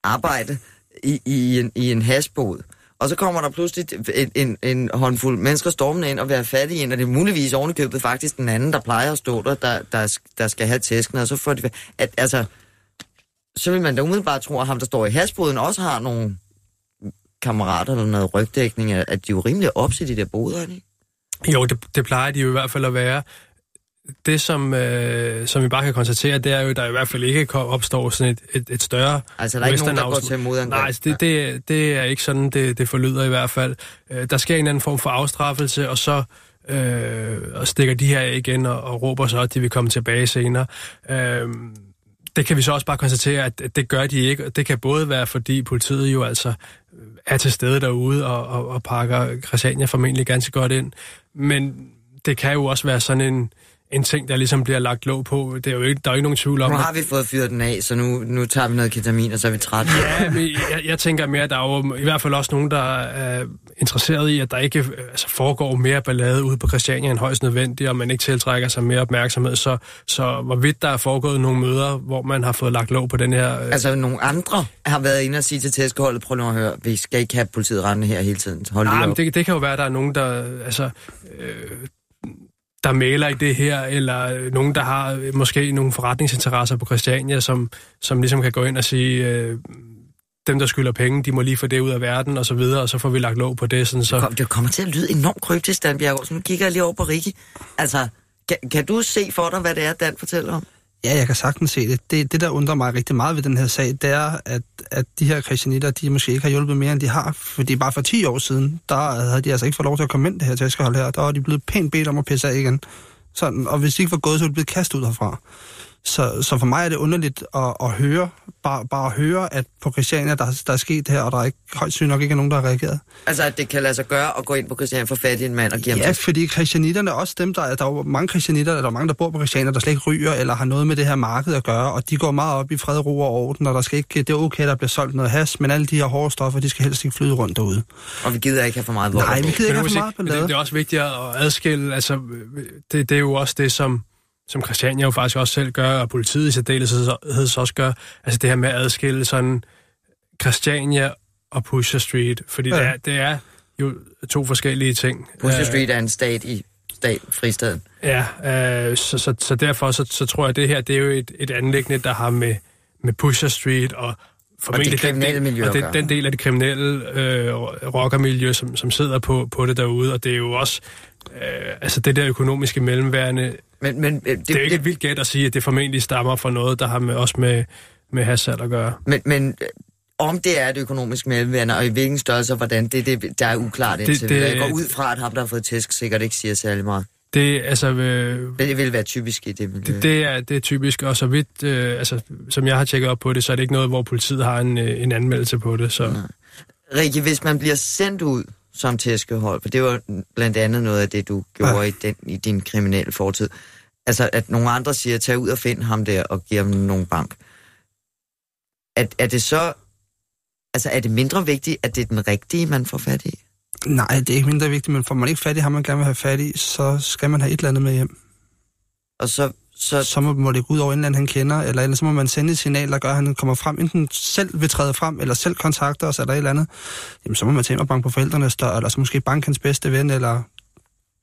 arbejde i, i, en, i en hasbåd, og så kommer der pludselig en, en, en håndfuld mennesker stormende ind og være fat i en, og det er muligvis ovenikøbet faktisk den anden, der plejer at stå der, der, der, der skal have tæsken, og så får de... At, altså, så vil man da umiddelbart tro, at ham, der står i hasbåden, også har nogle kammerater eller noget rygdækning, at at de er jo rimelig ops i de der boder, ikke? Jo, det, det plejer de jo i hvert fald at være. Det, som, øh, som vi bare kan konstatere, det er jo, at der i hvert fald ikke opstår sådan et, et, et større Altså, der er ikke nogen, der går til modangreb. Nej, altså, det, det, det er ikke sådan, det, det forlyder i hvert fald. Øh, der sker en anden form for afstraffelse, og så øh, og stikker de her af igen og, og råber så, at de vil komme tilbage senere. Øh, det kan vi så også bare konstatere, at det gør de ikke. Og Det kan både være, fordi politiet jo altså øh, er til stede derude og, og, og pakker Christiania formentlig ganske godt ind. Men det kan jo også være sådan en, en ting, der ligesom bliver lagt låg på. Det er jo ikke, der er jo ikke nogen tvivl om, Nu har vi fået fyret den af, så nu, nu tager vi noget ketamin, og så er vi trætte. Ja, men jeg, jeg tænker mere, at der er jo i hvert fald også nogen, der er interesseret i, at der ikke altså, foregår mere ballade ude på Christiania end højst nødvendigt, og man ikke tiltrækker sig mere opmærksomhed. Så, så hvorvidt der er foregået nogle møder, hvor man har fået lagt låg på den her... Øh, Altså, nogle andre har været inde og sige til tæskeholdet, prøv nu at høre, vi skal ikke have politiet rendende her hele tiden. Hold Nej, men det, det kan jo være, at der er nogen, der, altså, øh, der maler i det her, eller nogen, der har øh, måske nogle forretningsinteresser på Christiania, som, som ligesom kan gå ind og sige, øh, dem, der skylder penge, de må lige få det ud af verden, og så videre, og så får vi lagt lov på det. Sådan, så... Kom, det kommer til at lyde enormt kryptisk, Dan Bjergård. Så nu kigger jeg lige over på Rikke. Altså, kan, kan du se for dig, hvad det er, Dan fortæller om? Ja, jeg kan sagtens se det. det. Det, der undrer mig rigtig meget ved den her sag, det er, at, at de her kristianitter, de måske ikke har hjulpet mere, end de har. Fordi bare for 10 år siden, der havde de altså ikke fået lov til at komme ind, det her tæskehold her. Der var de blevet pænt bedt om at pisse af igen. Sådan, og hvis de ikke var gået, så ville de blevet kastet ud herfra. Så, så for mig er det underligt at, at høre, bare, bare at høre, at på Christiania, der, der er sket det her, og der er ikke, højst synligt nok ikke er nogen, der har reageret. Altså, at det kan lade sig gøre at gå ind på Christian for fat i en mand og give ham Ja, tæsk. fordi christianitterne, også dem, der, der er jo mange christianitter, der er mange, der bor på Christiania, der slet ikke ryger, eller har noget med det her marked at gøre, og de går meget op i fred, ro og orden, og der skal ikke, det er okay, der bliver solgt noget has, men alle de her hårde stoffer, de skal helst ikke flyde rundt derude. Og vi gider ikke have for meget vold. Nej, vi gider ikke have for meget ballade. det, det er også vigtigt at adskille, altså, det, det er jo også det, som, som Christiania jo faktisk også selv gør, og politiet i særdeleshed så også gør, altså det her med at adskille sådan Christiania og Pusher Street, fordi ja. det, er, det er jo to forskellige ting. Pusher Øh, Street er en stat i stat, fristaden. Ja, øh, så, så, så derfor så, så tror jeg, at det her det er jo et, et anlæggende, der har med, med Pusher Street og formentlig kriminelle den, miljø og gøre. den del af det kriminelle øh, rockermiljø, som, som sidder på, på det derude, og det er jo også øh, altså det der økonomiske mellemværende. Men, men, øh, det, Det er ikke et vildt gæt at sige, at det formentlig stammer fra noget, der har med, også med, med hashsalg at gøre. Men, men øh, om det er et økonomisk mellemværende, og i hvilken størrelse og hvordan, det, det der er uklart Det- indtil det- videre. Jeg går ud fra, at ham, der har fået tæsk, sikkert ikke siger særlig meget. Det, altså, øh, det vil være typisk i det miljø. det, det, er, det er typisk, og så vidt, øh, altså, som jeg har tjekket op på det, så er det ikke noget, hvor politiet har en, øh, en anmeldelse på det. Så. Rikke, hvis man bliver sendt ud som tæskehold, for det var blandt andet noget af det, du gjorde Ja. i, den, i din kriminelle fortid, altså at nogle andre siger, tag ud og find ham der og giv ham nogle bank. Er, er det så, altså er det mindre vigtigt, at det er den rigtige, man får fat i? Nej, det er ikke mindre vigtigt, men får man ikke fat i ham, man gerne vil have fat i, så skal man have et eller andet med hjem. Og så, så Så må, må det gå ud over en eller anden, han kender, eller ellers så må man sende et signal, der gør, at han kommer frem, enten selv vil træde frem, eller selv kontakter os, eller et eller andet. Jamen, så må man tage og banke på forældrenes dør, eller så måske banke hans bedste ven, eller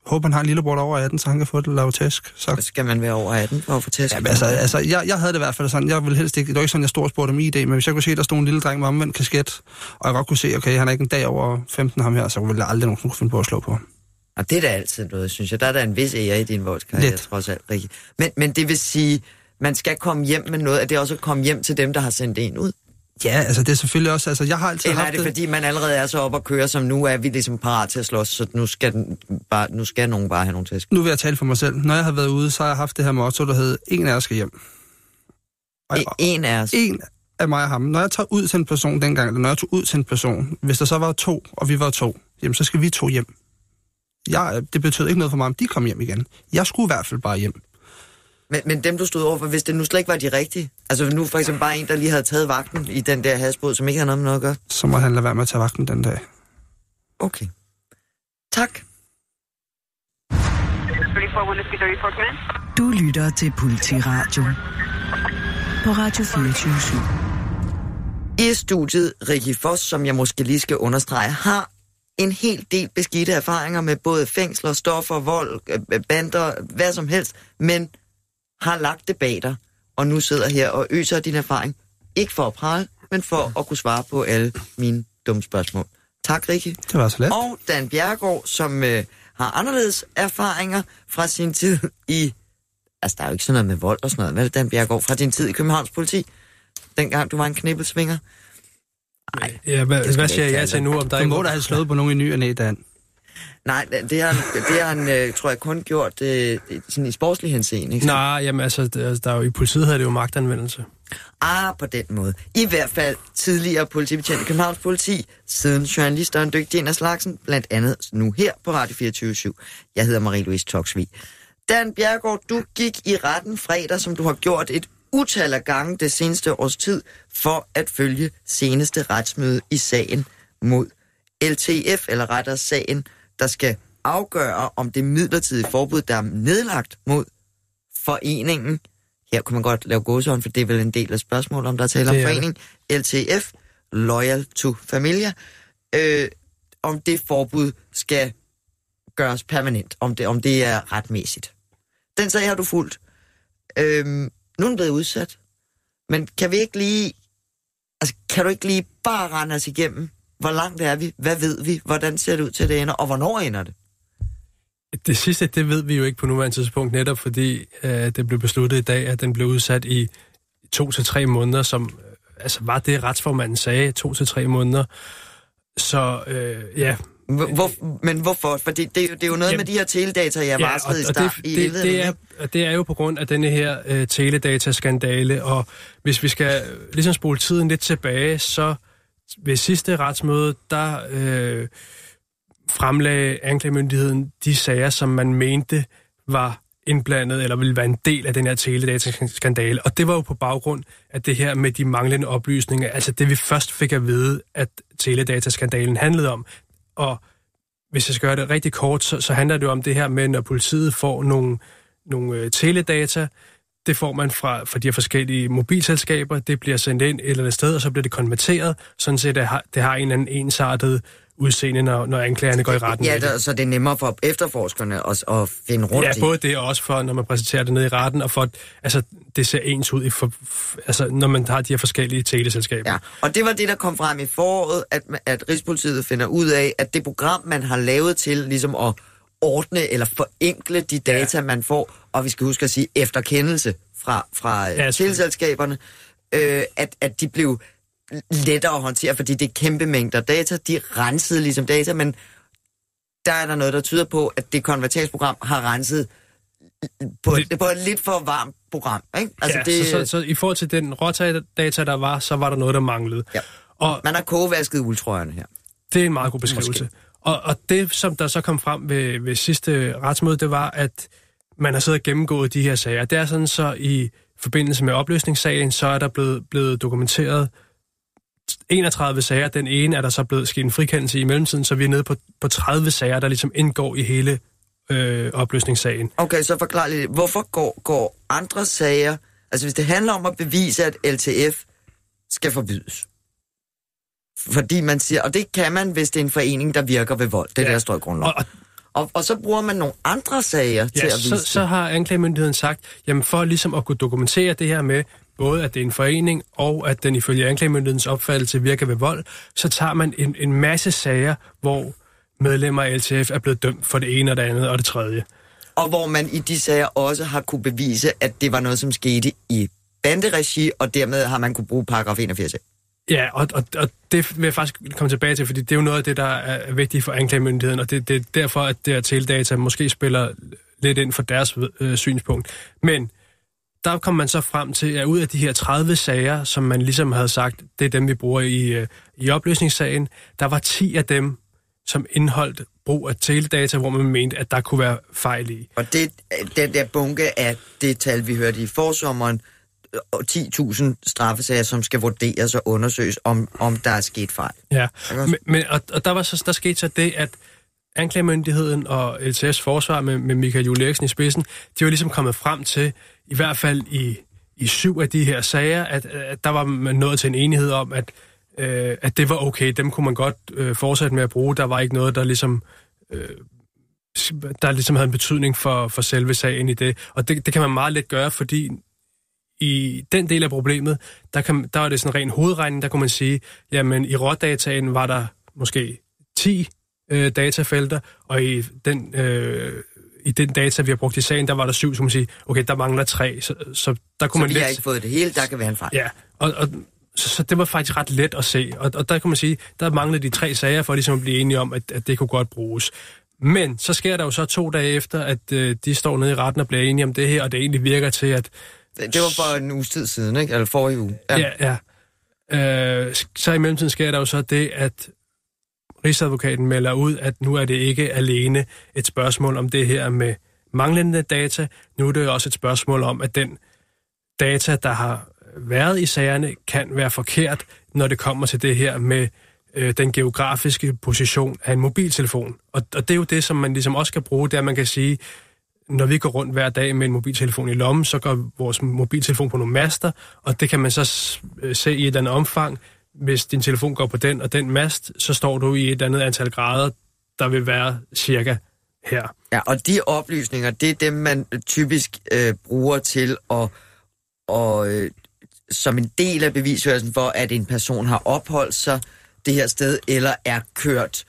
håbe, han har en lillebror der er over 18, så han kan få det lave tæsk. Så skal man være over 18 for at få tæsk? Ja, altså, altså jeg, jeg havde det i hvert fald sådan, jeg ville helst ikke, det var ikke sådan, jeg stod og spurgte om ID, men hvis jeg kunne se, at der stod en lille dreng med omvendt kasket, og jeg godt kunne se, okay, han er ikke en dag over 15 ham her, så ville jeg aldrig nogen kunne finde på at slå på ham. Og det er da altid noget, synes jeg. Der er der en vis ære i din voldskarriere, Lidt. trods alt, Rikke. Men, men det vil sige, man skal komme hjem med noget, at det også at komme hjem til dem, der har sendt en ud? Ja, altså det er selvfølgelig også, altså jeg har altid Eller er haft det, fordi man allerede er så op at køre, som nu er vi ligesom parat til at slås, så nu skal, den bare, nu skal nogen bare have nogle tæsk? Nu vil jeg tale for mig selv. Når jeg har været ude, så har jeg haft det her motto, der hedder, en af os skal hjem. Og, En, en af os. en af mig og ham. Når jeg tager ud til en person dengang, eller når jeg tog ud til en person, hvis der så var to, og vi var to, jamen så skal vi to hjem. Jeg, det betød ikke noget for mig, om de kom hjem igen. Jeg skulle i hvert fald bare hjem. Men, men dem, du stod overfor, hvis det nu slet ikke var de rigtige, altså nu for eksempel bare en, der lige havde taget vagten i den der hasbåd, som ikke har noget med noget at gøre. Så må han lade være med at tage vagten den dag. Okay. Tak. 34 Whiskey 34, come in. Du lytter til Politiradio på Radio 24 I studiet, Rikke Foss, som jeg måske lige skal understrege, har en hel del beskidte erfaringer med både fængsler, stoffer, vold, øh, bander, hvad som helst, men har lagt det bag dig, og nu sidder her og øser din erfaring. Ikke for at prale, men for at kunne svare på alle mine dumme spørgsmål. Tak, Rikke. Det var så let. Og Dan Bjergård, som øh, har anderledes erfaringer fra sin tid i... Altså, der er jo ikke sådan noget med vold og sådan noget. Det, Dan Bjergård, fra din tid i Københavns politi? Dengang du var en knibbelsvinger? Nej, Ja, hvad, hvad jeg siger jeg kalde til nu, om der Du ikke må da have slået på nogen i ny og næ, Dan. nej det har han, det har han øh, tror jeg, kun gjort øh, sådan i sportslig henseende. Ikke? Nej, jamen altså, der, der er jo, i politiet havde det jo magtanvendelse. Ah, på den måde. I hvert fald tidligere politibetjent i Københavns Politi, siden journalist og en dygtig en af slagsen, blandt andet nu her på Radio 24 Jeg hedder Marie-Louise Toksvig. Dan Bjergård, du gik i retten fredag, som du har gjort et utal af gange det seneste års tid, for at følge seneste retsmøde i sagen mod LTF, eller rettere sagen, der skal afgøre, om det midlertidige forbud, der er nedlagt mod foreningen, her kunne man godt lave gåsehånd, for det er vel en del af spørgsmålet, om der er tale om forening, LTF, Loyal to Familia, øh, om det forbud skal gøres permanent, om det, om det er retmæssigt. Den sag har du fulgt. Øhm, nu er den blevet udsat. Men kan vi ikke lige... Altså, kan du ikke lige bare rende os igennem? Hvor langt er vi? Hvad ved vi? Hvordan ser det ud til, at det ender? Og hvornår ender det? Det sidste, det ved vi jo ikke på nuværende tidspunkt, netop fordi øh, det blev besluttet i dag, at den blev udsat i to til tre måneder, som øh, altså var det retsformanden sagde, to til tre måneder. Så øh, ja, hvor, hvor, men hvorfor? For det, det, er det er jo noget Jamen- med de her teledata, jeg Ja, varslede i og, og start. det, i det, det, er, det er jo på grund af denne her øh, teledataskandale, og hvis vi skal øh, ligesom spole tiden lidt tilbage, så ved sidste retsmøde, der øh, fremlagde anklagemyndigheden de sager, som man mente var indblandet, eller ville være en del af den her teledataskandale. Og det var jo på baggrund af det her med de manglende oplysninger, altså det vi først fik at vide, at teledataskandalen handlede om. Og hvis jeg skal gøre det rigtig kort, så, så handler det jo om det her med, når politiet får nogle, nogle øh, teledata, det får man fra, fra de her forskellige mobilselskaber, det bliver sendt ind et eller andet sted, og så bliver det konverteret, sådan set det har, det har en eller anden ensartet udseende, når, når anklagerne går i retten. Ja, der, så det er nemmere for efterforskerne at, at finde rundt Ja, både det og også for, når man præsenterer det ned i retten, og for, altså, det ser ens ud, i for, altså, når man har de her forskellige teleselskaber. Ja, og det var det, der kom frem i foråret, at, at Rigspolitiet finder ud af, at det program, man har lavet til ligesom at ordne eller forenkle de data, ja. man får, og vi skal huske at sige efterkendelse fra, fra Ja, ja, teleselskaberne, øh, at, at de blev lettere at håndtere, fordi det er kæmpe mængder data. De rensede ligesom data, men der er der noget, der tyder på, at det konverteringsprogram har renset på, Det- på et lidt for varmt program. Ikke? Altså, ja, det, så, så, så i forhold til den rådata, der var, så var der noget, der manglede. Ja. Og Man har kogevasket uldtrøjerne her. det er en meget god beskrivelse. Og, og det, som der så kom frem ved, ved sidste retsmøde, det var, at man har siddet og gennemgået de her sager. Det er sådan, så i forbindelse med opløsningssagen, så er der blevet, blevet dokumenteret 31 sager. Den ene er der så blevet sket en frikendelse i mellemtiden, så vi er nede på, på 30 sager, der ligesom indgår i hele øh, opløsningssagen. Okay, så forklar lidt. Hvorfor går, går andre sager... Altså, hvis det handler om at bevise, at LTF skal forbydes. Fordi man siger... Og det kan man, hvis det er en forening, der virker ved vold. Det er Ja. der står i grundloven. Og, og Og, så bruger man nogle andre sager til Ja, at vise så, så har anklagemyndigheden sagt, jamen for ligesom at kunne dokumentere det her med, både at det er en forening, og at den ifølge anklagemyndighedens opfattelse virker ved vold, så tager man en, en masse sager, hvor medlemmer af LTF er blevet dømt for det ene og det andet og det tredje. Og hvor man i de sager også har kunne bevise, at det var noget, som skete i banderegi, og dermed har man kunne bruge paragraf 81. Ja, og, og, og det vil jeg faktisk komme tilbage til, fordi det er jo noget af det, der er vigtigt for anklagemyndigheden, og det, det er derfor, at det her teledata måske spiller lidt ind for deres øh, synspunkt. Men der kom man så frem til, at ud af de her 30 sager, som man ligesom havde sagt, det er dem, vi bruger i, øh, i opløsningssagen, der var 10 af dem, som indholdt brug af teledata, hvor man mente, at der kunne være fejl i. Og det, den der bunke af det tal, vi hørte i forsommeren, og 10.000 straffesager, som skal vurderes og undersøges, om, om der er sket fejl. Ja, men, men, og, og der, var så, der skete så det, at anklagemyndigheden og LTS forsvar med, med Michael Juhl Eriksen i spidsen, de var ligesom kommet frem til, i hvert fald i, i syv af de her sager, at, at der var man nået til en enighed om, at, øh, at det var okay, dem kunne man godt øh, fortsætte med at bruge. Der var ikke noget, der ligesom... Øh, der ligesom havde en betydning for, for selve sagen i det. Og det, det kan man meget let gøre, fordi i den del af problemet, der, kan, der var det sådan en ren hovedregning, der kunne man sige, jamen i rådataen var der måske 10 øh, datafelter, og i den, øh, i den data, vi har brugt i sagen, der var der syv, så man sige, okay, der mangler tre, så, så der kunne Så man vi let... har ikke fået det hele, der kan være en fejl. Ja, og, og så, så det var faktisk ret let at se, og, og der kan man sige, der manglede de tre sager for ligesom at blive enige om, at, at det kunne godt bruges. Men så sker der jo så to dage efter, at øh, de står nede i retten og bliver enige om det her, og det egentlig virker til, at Det det var for en uges tid siden, ikke? Eller forrige uge. Ja, ja. Øh, så i mellemtiden sker der jo så det, at Rigsadvokaten melder ud, at nu er det ikke alene et spørgsmål om det her med manglende data. Nu er det jo også et spørgsmål om, at den data, der har været i sagerne, kan være forkert, når det kommer til det her med øh, den geografiske position af en mobiltelefon. Og, og det er jo det, som man ligesom også kan bruge, det er, at man kan sige, når vi går rundt hver dag med en mobiltelefon i lommen, så går vores mobiltelefon på nogle master, og det kan man så øh, se i et eller andet omfang. Hvis din telefon går på den og den mast, så står du i et andet antal grader, der vil være cirka her. Ja, og de oplysninger, det er dem, man typisk øh, bruger til at, og, øh, som en del af bevisførelsen for, at en person har opholdt sig det her sted, eller er kørt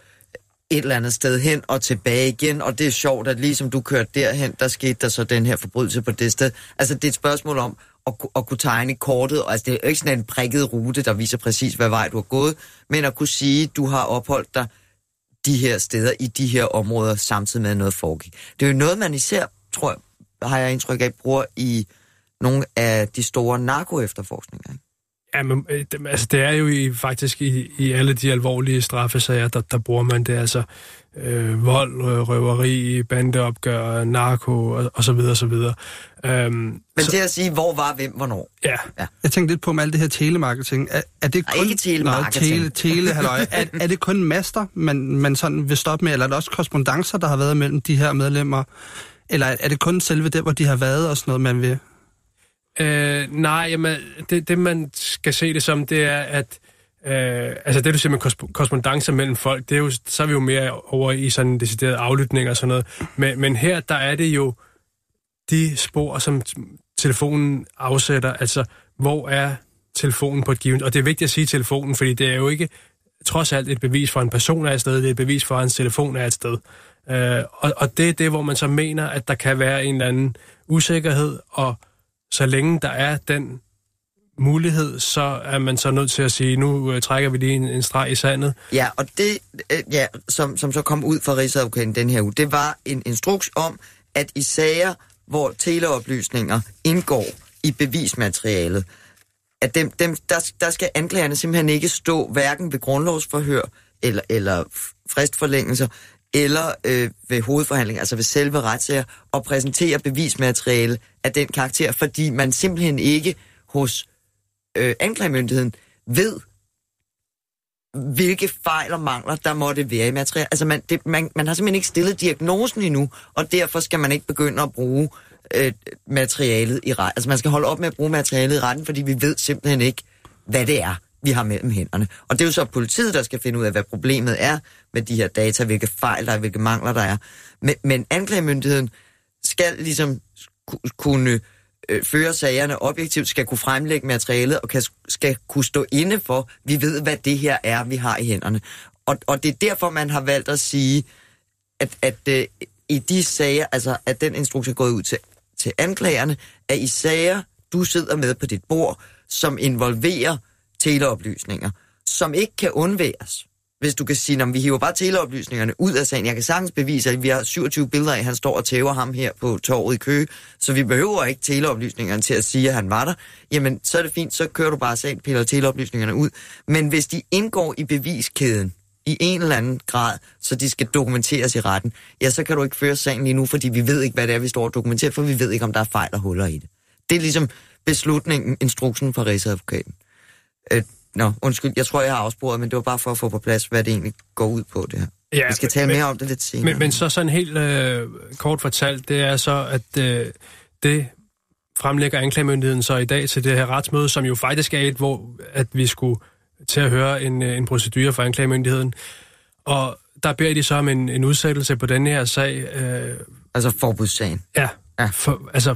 et eller andet sted hen og tilbage igen, og det er sjovt, at ligesom du kørte derhen, der skete der så den her forbrydelse på det sted. Altså, det er et spørgsmål om at, at kunne tegne kortet, og altså, det er jo ikke sådan en prikket rute, der viser præcis, hvad vej du har gået, men at kunne sige, du har opholdt dig de her steder, i de her områder, samtidig med noget foregik. Det er jo noget, man især, tror jeg, har jeg indtryk af, bruger i nogle af de store narkoefterforskninger. Ikke? Ja, men, øh, det, altså, det er jo i, faktisk i, i alle de alvorlige straffesager, der, der bruger man det. Altså øh, vold, øh, røveri, bandeopgør, narko og, og så videre, og så videre. Øhm, Men så, det at sige, hvor var hvem, hvornår. ja, Jeg tænkte lidt på med alt det her telemarketing. Er, er det Nej, kun... ikke telemarketing. Nå, tele, tele, halløj. er, er det kun master, man, man sådan vil stoppe med, eller er der også korrespondencer, der har været mellem de her medlemmer? Eller er det kun selve der, hvor de har været og sådan noget, man vil? Øh, nej, jamen, det, det man skal se det som, det er, at øh, altså det du siger med kors- korrespondancer mellem folk, det er jo, så er vi jo mere over i sådan en decideret aflytning og sådan noget. Men, men her, der er det jo de spor, som telefonen afsætter, altså hvor er telefonen på et givet... Og det er vigtigt at sige telefonen, fordi det er jo ikke trods alt et bevis for, at en person er et sted, det er et bevis for, at hans telefon er et sted. Øh, og, og det er det, hvor man så mener, at der kan være en eller anden usikkerhed, og så længe der er den mulighed, så er man så nødt til at sige, nu øh, trækker vi lige en, en streg i sandet. Ja, og det, øh, ja, som, som så kom ud fra Rigsadvokaten den her uge, det var en instruks om, at i sager, hvor teleoplysninger indgår i bevismaterialet, at dem, dem, der, der skal anklagerne simpelthen ikke stå hverken ved grundlovsforhør eller, eller fristforlængelser, eller øh, ved hovedforhandling, altså ved selve retssager, og præsentere bevismateriale af den karakter, fordi man simpelthen ikke hos øh, anklagemyndigheden ved, hvilke fejl og mangler, der måtte være i materialet. Altså man, det, man, man har simpelthen ikke stillet diagnosen endnu, og derfor skal man ikke begynde at bruge øh, materialet i retten. Altså man skal holde op med at bruge materialet i retten, fordi vi ved simpelthen ikke, hvad det er, vi har mellem hænderne. Og det er jo så politiet, der skal finde ud af, hvad problemet er med de her data, hvilke fejl der er, hvilke mangler der er. Men, men anklagemyndigheden skal ligesom kunne øh, føre sagerne objektivt, skal kunne fremlægge materialet og kan, skal kunne stå inde for, vi ved, hvad det her er, vi har i hænderne. Og, og det er derfor, man har valgt at sige, at, at øh, i de sager, altså at den instruktion er gået ud til, til anklagerne, at i sager, du sidder med på dit bord, som involverer teleoplysninger, som ikke kan undværes. Hvis du kan sige, at vi hiver bare teleoplysningerne ud af sagen. Jeg kan sagtens bevise, at vi har 27 billeder af, at han står og tæver ham her på torvet i Køge, så vi behøver ikke teleoplysningerne til at sige, at han var der. Jamen, så er det fint, så kører du bare sagen, piller teleoplysningerne ud. Men hvis de indgår i beviskæden, i en eller anden grad, så de skal dokumenteres i retten, ja, så kan du ikke føre sagen lige nu, fordi vi ved ikke, hvad det er, vi står og dokumenterer, for vi ved ikke, om der er fejl og huller i det. Det er ligesom beslutningen, instruksen fra Rigsadvokaten. Øh, nå, undskyld, jeg tror, jeg har afsporet, men det var bare for at få på plads, hvad det egentlig går ud på, det her. Ja, vi skal tale men, mere om det lidt senere. Men, men så sådan helt øh, kort fortalt, det er så, at øh, det fremlægger anklagemyndigheden så i dag til det her retsmøde, som jo faktisk er et, hvor at vi skulle til at høre en, øh, en procedure for anklagemyndigheden. Og der beder de så om en, en udsættelse på denne her sag. Øh, altså forbudssagen? Ja, ja. For, altså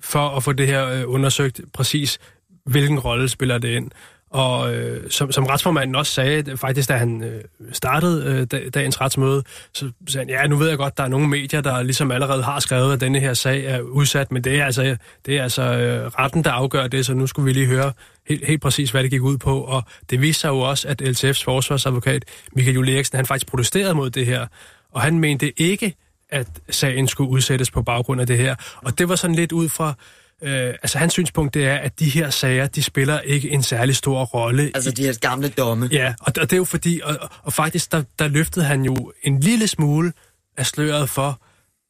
for at få det her øh, undersøgt præcis, hvilken rolle spiller det ind. Og øh, som, som retsformanden også sagde, faktisk da han øh, startede øh, dagens retsmøde, så sagde han, ja, nu ved jeg godt, der er nogle medier, der ligesom allerede har skrevet, at denne her sag er udsat, men det er altså, det er altså øh, retten, der afgør det, så nu skulle vi lige høre helt, helt præcis, hvad det gik ud på. Og det viste sig jo også, at LTF's forsvarsadvokat, Michael Juhl Eriksen, han faktisk protesterede mod det her, og han mente ikke, at sagen skulle udsættes på baggrund af det her. Og det var sådan lidt ud fra Øh, altså hans synspunkt det er, at de her sager, de spiller ikke en særlig stor rolle. Altså de her gamle domme. Ja, og, og det er jo fordi, og, og faktisk der, der løftede han jo en lille smule af sløret for,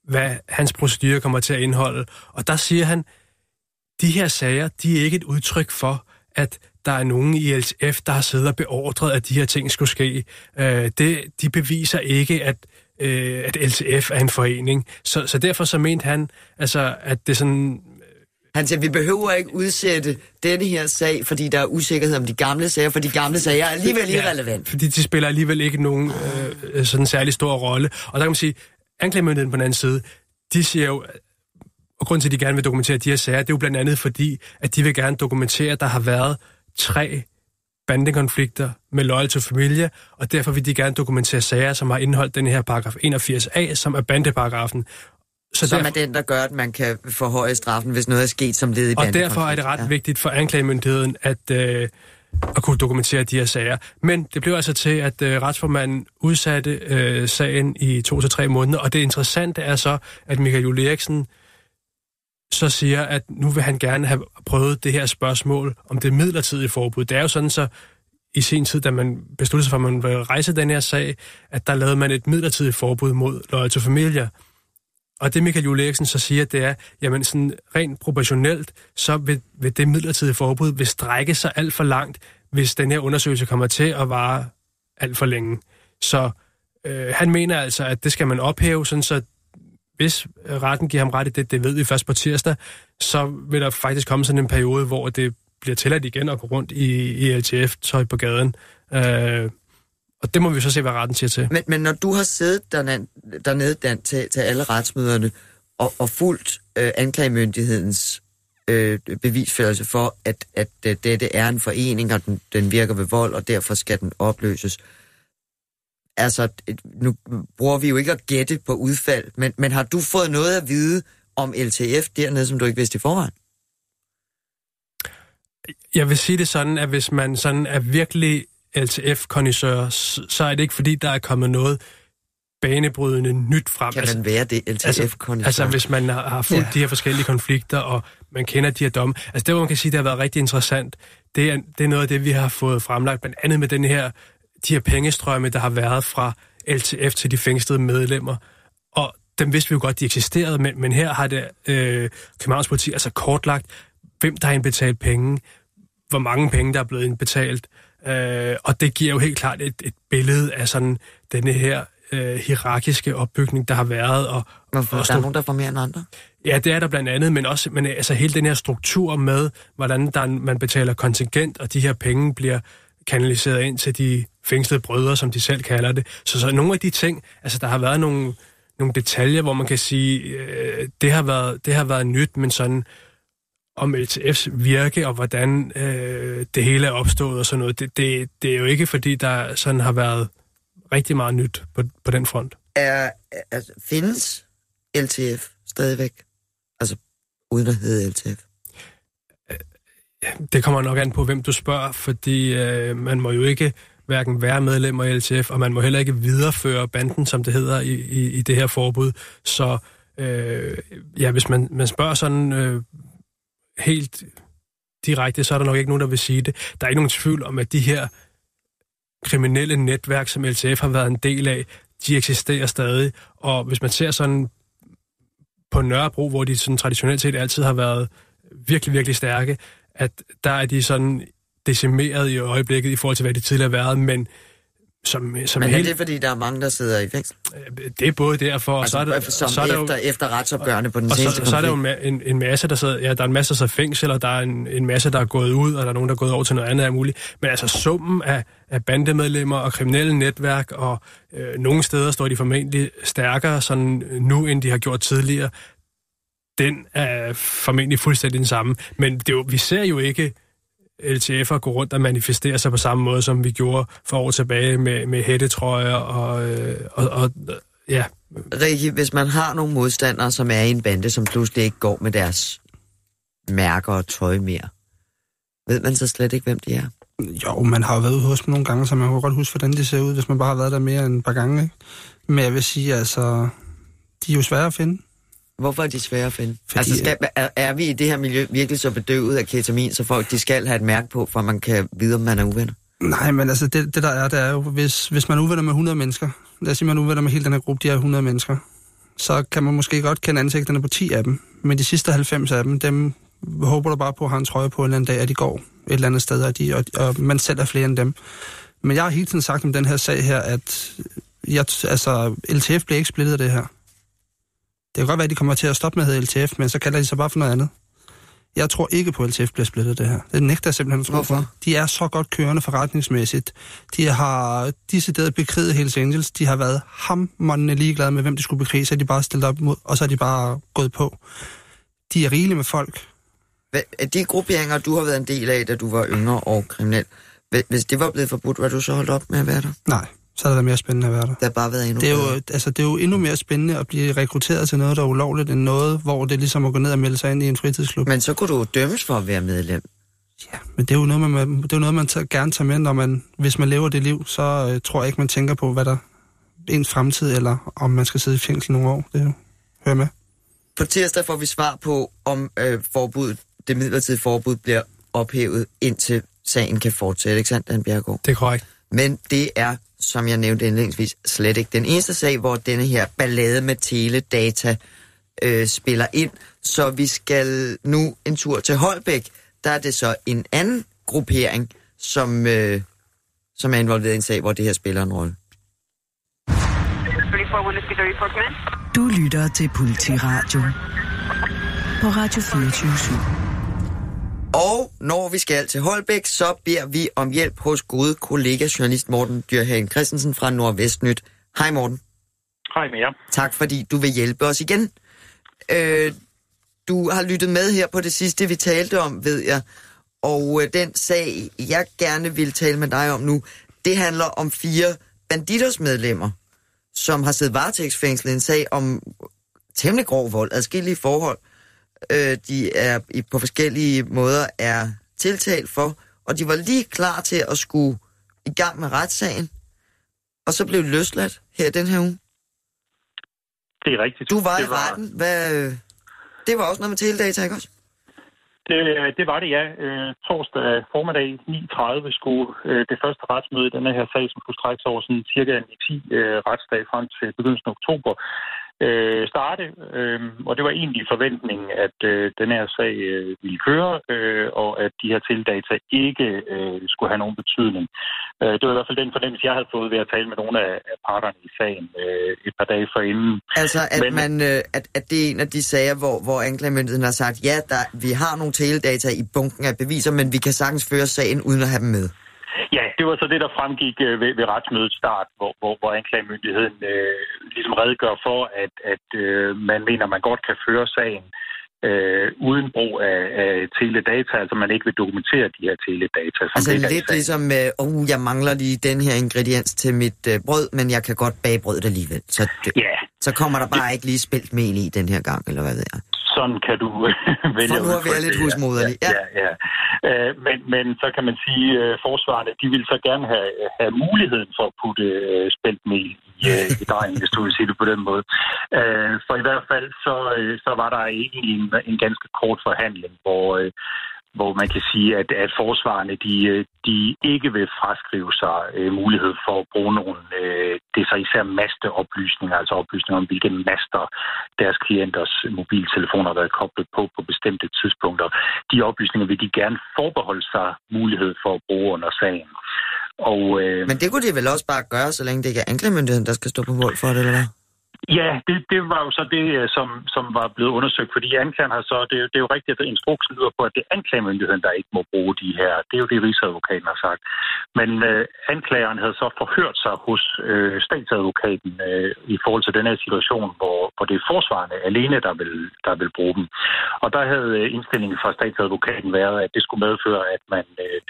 hvad hans procedure kommer til at indeholde. Og der siger han, de her sager, de er ikke et udtryk for, at der er nogen i LTF, der har siddet og beordret, at de her ting skulle ske. Øh, det, de beviser ikke, at, øh, at LTF er en forening. Så, så derfor så mente han, altså, at det sådan han siger, vi behøver ikke udsætte denne her sag, fordi der er usikkerhed om de gamle sager, for de gamle sager er alligevel ja, irrelevant. Fordi de spiller alligevel ikke nogen øh, sådan særlig stor rolle. Og der kan man sige, anklagemyndigheden på den anden side, de siger jo, og grunden til, at de gerne vil dokumentere de her sager, det er jo blandt andet fordi, at de vil gerne dokumentere, at der har været tre bandekonflikter med Loyal to Familie, og derfor vil de gerne dokumentere sager, som har indholdt den her paragraf 81a, som er bandeparagrafen. Så som derfor, er den, der gør, at man kan forhøje straffen, hvis noget er sket som led i Og derfor er det ret ja. vigtigt for anklagemyndigheden at, øh, at kunne dokumentere de her sager. Men det blev altså til, at øh, retsformanden udsatte øh, sagen i to til tre måneder, og det interessante er så, at Michael Juhl Eriksen så siger, at nu vil han gerne have prøvet det her spørgsmål om det midlertidige forbud. Det er jo sådan så, i sin tid, da man besluttede sig for, at man ville rejse den her sag, at der lavede man et midlertidigt forbud mod Loyal to Familia. Og det Michael Jule Eriksen så siger, det er, jamen sådan rent proportionelt, så vil, vil det midlertidige forbud vil strække sig alt for langt, hvis den her undersøgelse kommer til at vare alt for længe. Så øh, han mener altså, at det skal man ophæve, sådan så hvis retten giver ham ret i det, det ved vi først på tirsdag, så vil der faktisk komme sådan en periode, hvor det bliver tilladt igen at gå rundt i, i LTF-tøj på gaden. Øh, og det må vi så se, hvad retten siger til. Men, men når du har siddet dernede, dernede Dan, til, til alle retsmøderne og, og fulgt øh, anklagemyndighedens øh, bevisførelse for, at, at øh, dette er en forening, og den, den virker ved vold, og derfor skal den opløses. Altså, nu bruger vi jo ikke at gætte på udfald, men, men har du fået noget at vide om LTF dernede, som du ikke vidste i forvejen? Jeg vil sige det sådan, at hvis man sådan er virkelig ltf kondisør så er det ikke fordi, der er kommet noget banebrydende nyt frem. Kan man være det, LTF altså, altså hvis man har, har fulgt Ja. ja. de her forskellige konflikter, og man kender de her domme. Altså det, hvor man kan sige, det har været rigtig interessant, det er, det er noget af det, vi har fået fremlagt, blandt andet med den her, de her pengestrømme, der har været fra LTF til de fængslede medlemmer. Og dem vidste vi jo godt, de eksisterede, men, men her har det øh, Københavns politi altså kortlagt, hvem der har indbetalt penge, hvor mange penge, der er blevet indbetalt. Øh, og det giver jo helt klart et, et billede af sådan denne her øh, hierarkiske opbygning, der har været. Og, Hvorfor? og Der er nogen, der får mere end andre. Ja, det er der blandt andet, men også men, altså, hele den her struktur med, hvordan der, er- man betaler kontingent, og de her penge bliver kanaliseret ind til de fængslede brødre, som de selv kalder det. Så, så nogle af de ting, altså der har været nogle, nogle detaljer, hvor man kan sige, øh, det, har været, det har været nyt, men sådan om LTF's virke og hvordan øh, det hele er opstået og sådan noget, det, det, det er jo ikke fordi, der sådan har været rigtig meget nyt på, på den front. Er, altså, findes LTF stadigvæk? Altså, uden at hedde LTF. Det kommer nok an på, hvem du spørger, fordi øh, man må jo ikke hverken være medlem af LTF, og man må heller ikke videreføre banden, som det hedder i, i, i det her forbud. Så øh, ja, hvis man, man spørger sådan øh, helt direkte, så er der nok ikke nogen, der vil sige det. Der er ikke nogen tvivl om, at de her kriminelle netværk, som LTF har været en del af, de eksisterer stadig. Og hvis man ser sådan på Nørrebro, hvor de sådan traditionelt set altid har været virkelig, virkelig stærke, at der er de sådan decimeret i øjeblikket i forhold til, hvad de tidligere har været, men som, som Men er helt, det, fordi der er mange, der sidder i fængsel? det er både derfor, og Altså, så er der, som så er der jo, efter, efter retsopgørende på den og seneste så, så er der jo konflikt. en, en, masse, der sidder, ja, der er en masse, der sidder i fængsel, og der er en, en masse, der er gået ud, og der er nogen, der er gået over til noget andet af muligt. Men altså summen af, af bandemedlemmer og kriminelle netværk, og øh, nogle steder står de formentlig stærkere sådan nu, end de har gjort tidligere. Den er formentlig fuldstændig den samme. Men det jo, vi ser jo ikke LTF'er gå rundt og manifestere sig på samme måde, som vi gjorde for år tilbage med, med hættetrøjer og, øh, og, og ja, Rikke, hvis man har nogle modstandere, som er i en bande, som pludselig ikke går med deres mærker og tøj mere, ved man så slet ikke, hvem de er? Jo, man har jo været ude hos dem nogle gange, så man kan godt huske, hvordan de ser ud, hvis man bare har været der mere end et par gange. Ikke? Men jeg vil sige, altså, de er jo svære at finde. Hvorfor er de svære at finde? Fordi- altså, skal, er, er vi i det her miljø virkelig så bedøvet af ketamin, så folk de skal have et mærke på, for man kan vide, om man er uvenner? Nej, men altså, det, det der er, det er jo, hvis, hvis man er uvenner med 100 mennesker, lad os sige, man er uvenner med hele den her gruppe, de er 100 mennesker, så kan man måske godt kende ansigterne på 10 af dem, men de sidste 90 af dem, dem håber du bare på at have en trøje på en eller anden dag, at de går et eller andet sted, og, de, og, og man selv er flere end dem. Men jeg har hele tiden sagt om den her sag her, at jeg, altså, LTF bliver ikke splittet af det her. Det kan godt være, at de kommer til at stoppe med at hedde LTF, men så kalder de sig bare for noget andet. Jeg tror ikke på, at LTF bliver splittet det her. Det nægter jeg simpelthen at tro Hvorfor? De er så godt kørende forretningsmæssigt. De har decideret bekriget Hells Angels. De har været hammerende ligeglade med, hvem de skulle bekrige, så de bare stillet op mod, og så er de bare gået på. De er rigelige med folk. Hvad, er de grupperinger, du har været en del af, da du var yngre og kriminel, Hvis- hvis det var blevet forbudt, var du så holdt op med at være der? Nej, så har det været mere spændende at være der. Det har bare været endnu Det er, bedre. jo, altså, det er jo endnu mere spændende at blive rekrutteret til noget, der er ulovligt, end noget, hvor det er ligesom at gå ned og melde sig ind i en fritidsklub. Men så kunne du dømmes for at være medlem. Ja, men det er jo noget, man, det er noget, man tager, gerne tager med, når man, hvis man lever det liv, så øh, tror jeg ikke, man tænker på, hvad der ens fremtid, eller om man skal sidde i fængsel nogle år. Det er jo, hør med. På tirsdag får vi svar på, om øh, forbuddet, det midlertidige forbud bliver ophævet, indtil sagen kan fortsætte, ikke sandt, Dan Bjergård? det er korrekt. Men det er, som jeg nævnte indledningsvis, slet ikke den eneste sag, hvor denne her ballade med teledata øh, spiller ind. Så vi skal nu en tur til Holbæk. Der er det så en anden gruppering, som, øh, som er involveret i en sag, hvor det her spiller en rolle. Du lytter til Politiradio på Radio 24 og når vi skal til Holbæk, så beder vi om hjælp hos gode kollega, journalist Morten Dyrhagen Christensen fra Nordvestnyt. Hej Morten. Hej med jer. Tak fordi du vil hjælpe os igen. Øh, du har lyttet med her på det sidste, vi talte om, ved jeg. Og øh, den sag, jeg gerne vil tale med dig om nu, det handler om fire banditersmedlemmer, som har siddet varetægtsfængslet i en sag om temmelig grov vold, adskillige forhold, øh, de er i, på forskellige måder er tiltalt for, og de var lige klar til at skulle i gang med retssagen, og så blev løsladt her den her uge. Det er rigtigt. Du var det i retten. Hvad, øh, det var også noget med teledata, ikke også? Det, det var det, ja. Øh, torsdag formiddag 9.30 skulle øh, det første retsmøde i denne her sag, som skulle strække sig over sådan cirka 10 øh, retsdag frem til begyndelsen af oktober, øh, starte. Øh, og det var egentlig forventningen, at øh, den her sag øh, ville køre, øh, og at de her tildata ikke øh, skulle have nogen betydning. Øh, det var i hvert fald den fornemmelse, jeg havde fået ved at tale med nogle af, af parterne i sagen øh, et par dage forinden. Altså, at, Men- man, øh, at, at det er en af de sager, hvor, hvor anklagemyndigheden har sagt, ja, der, vi har nogle teledata i bunken af beviser, men vi kan sagtens føre sagen uden at have dem med. Ja, det var så det, der fremgik øh, ved, ved retsmødets start, hvor, hvor, hvor anklagemyndigheden øh, ligesom redegør for, at, at øh, man mener, man godt kan føre sagen øh, uden brug af, af teledata, altså man ikke vil dokumentere de her teledata. Som Altså lidt sagen. ligesom, øh, oh, jeg mangler lige den her ingrediens til mit øh, brød, men jeg kan godt bage brødet alligevel. Så, det, Ja, så kommer der bare ikke lige spildt mel i den her gang, eller hvad ved jeg. sådan kan du vælge For nu at være lidt det, ja. husmoderlig. Ja. Ja, ja. Øh, men, men så kan man sige, at forsvarerne, de vil så gerne have, have muligheden for at putte øh, spændt mel i, øh, i dejen, hvis du vil sige det på den måde. Øh, for i hvert fald, så, øh, så var der egentlig en, en ganske kort forhandling, hvor, øh, hvor man kan sige, at, at forsvarerne de, øh, de ikke vil fraskrive sig øh, mulighed for at bruge nogle, øh, det er så især masteoplysninger, altså oplysninger om, hvilke master deres klienters mobiltelefoner har været koblet på på bestemte tidspunkter. De oplysninger vil de gerne forbeholde sig mulighed for at bruge under sagen. Og, øh, Men det kunne de vel også bare gøre, så længe det ikke er anklagemyndigheden, der skal stå på mål for det, eller hvad? Ja, det, det var jo så det, øh, som, som var blevet undersøgt, fordi anklageren har så, det, er jo- det er jo rigtigt, at instruksen lyder på, at det er anklagemyndigheden, der ikke må bruge de her. Det er jo det, Rigsadvokaten har sagt. Men øh, anklageren havde så forhørt sig hos øh, statsadvokaten øh, i forhold til den her situation, hvor, hvor det er forsvarende alene, der vil, der vil bruge dem. Og der havde øh, indstillingen fra statsadvokaten været, at det skulle medføre, at man øh,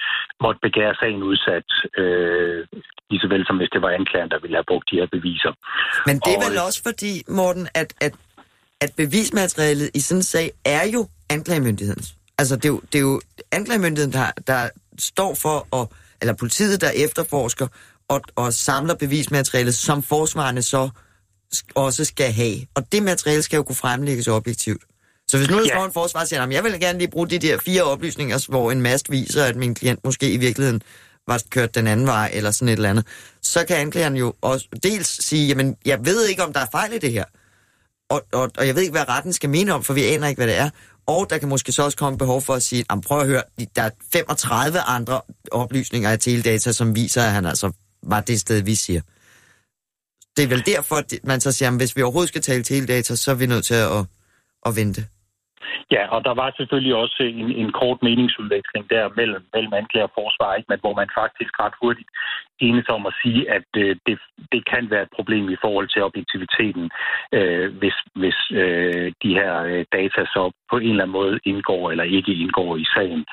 måtte begære sagen udsat, øh, lige så vel som hvis det var anklageren, der ville have brugt de her beviser. Men det er vel øh, også fordi, Morten, at, at, at bevismaterialet i sådan en sag er jo anklagemyndighedens. Altså, det er jo, det er jo anklagemyndigheden, der, der står for, at, eller politiet, der efterforsker og, og samler bevismaterialet, som forsvarerne så også skal have. Og det materiale skal jo kunne fremlægges objektivt. Så hvis nu der Ja. står en forsvar og siger, "Jamen, jeg vil gerne lige bruge de der fire oplysninger, hvor en mast viser, at min klient måske i virkeligheden var kørt den anden vej, eller sådan et eller andet, så kan anklageren jo også dels sige, jamen, jeg ved ikke, om der er fejl i det her, og, og, og jeg ved ikke, hvad retten skal mene om, for vi aner ikke, hvad det er. Og der kan måske så også komme behov for at sige, "Jamen, prøv at høre, der er 35 andre oplysninger af teledata, som viser, at han altså var det sted, vi siger. Det er vel derfor, at man så siger, at hvis vi overhovedet skal tale teledata, så er vi nødt til at, at vente. Ja, og der var selvfølgelig også en, en kort meningsudveksling der mellem, mellem anklager og forsvar, ikke? men hvor man faktisk ret hurtigt enes om at sige, at øh, det, det kan være et problem i forhold til objektiviteten, øh, hvis, hvis øh, de her øh, data så på en eller anden måde indgår eller ikke indgår i sagen.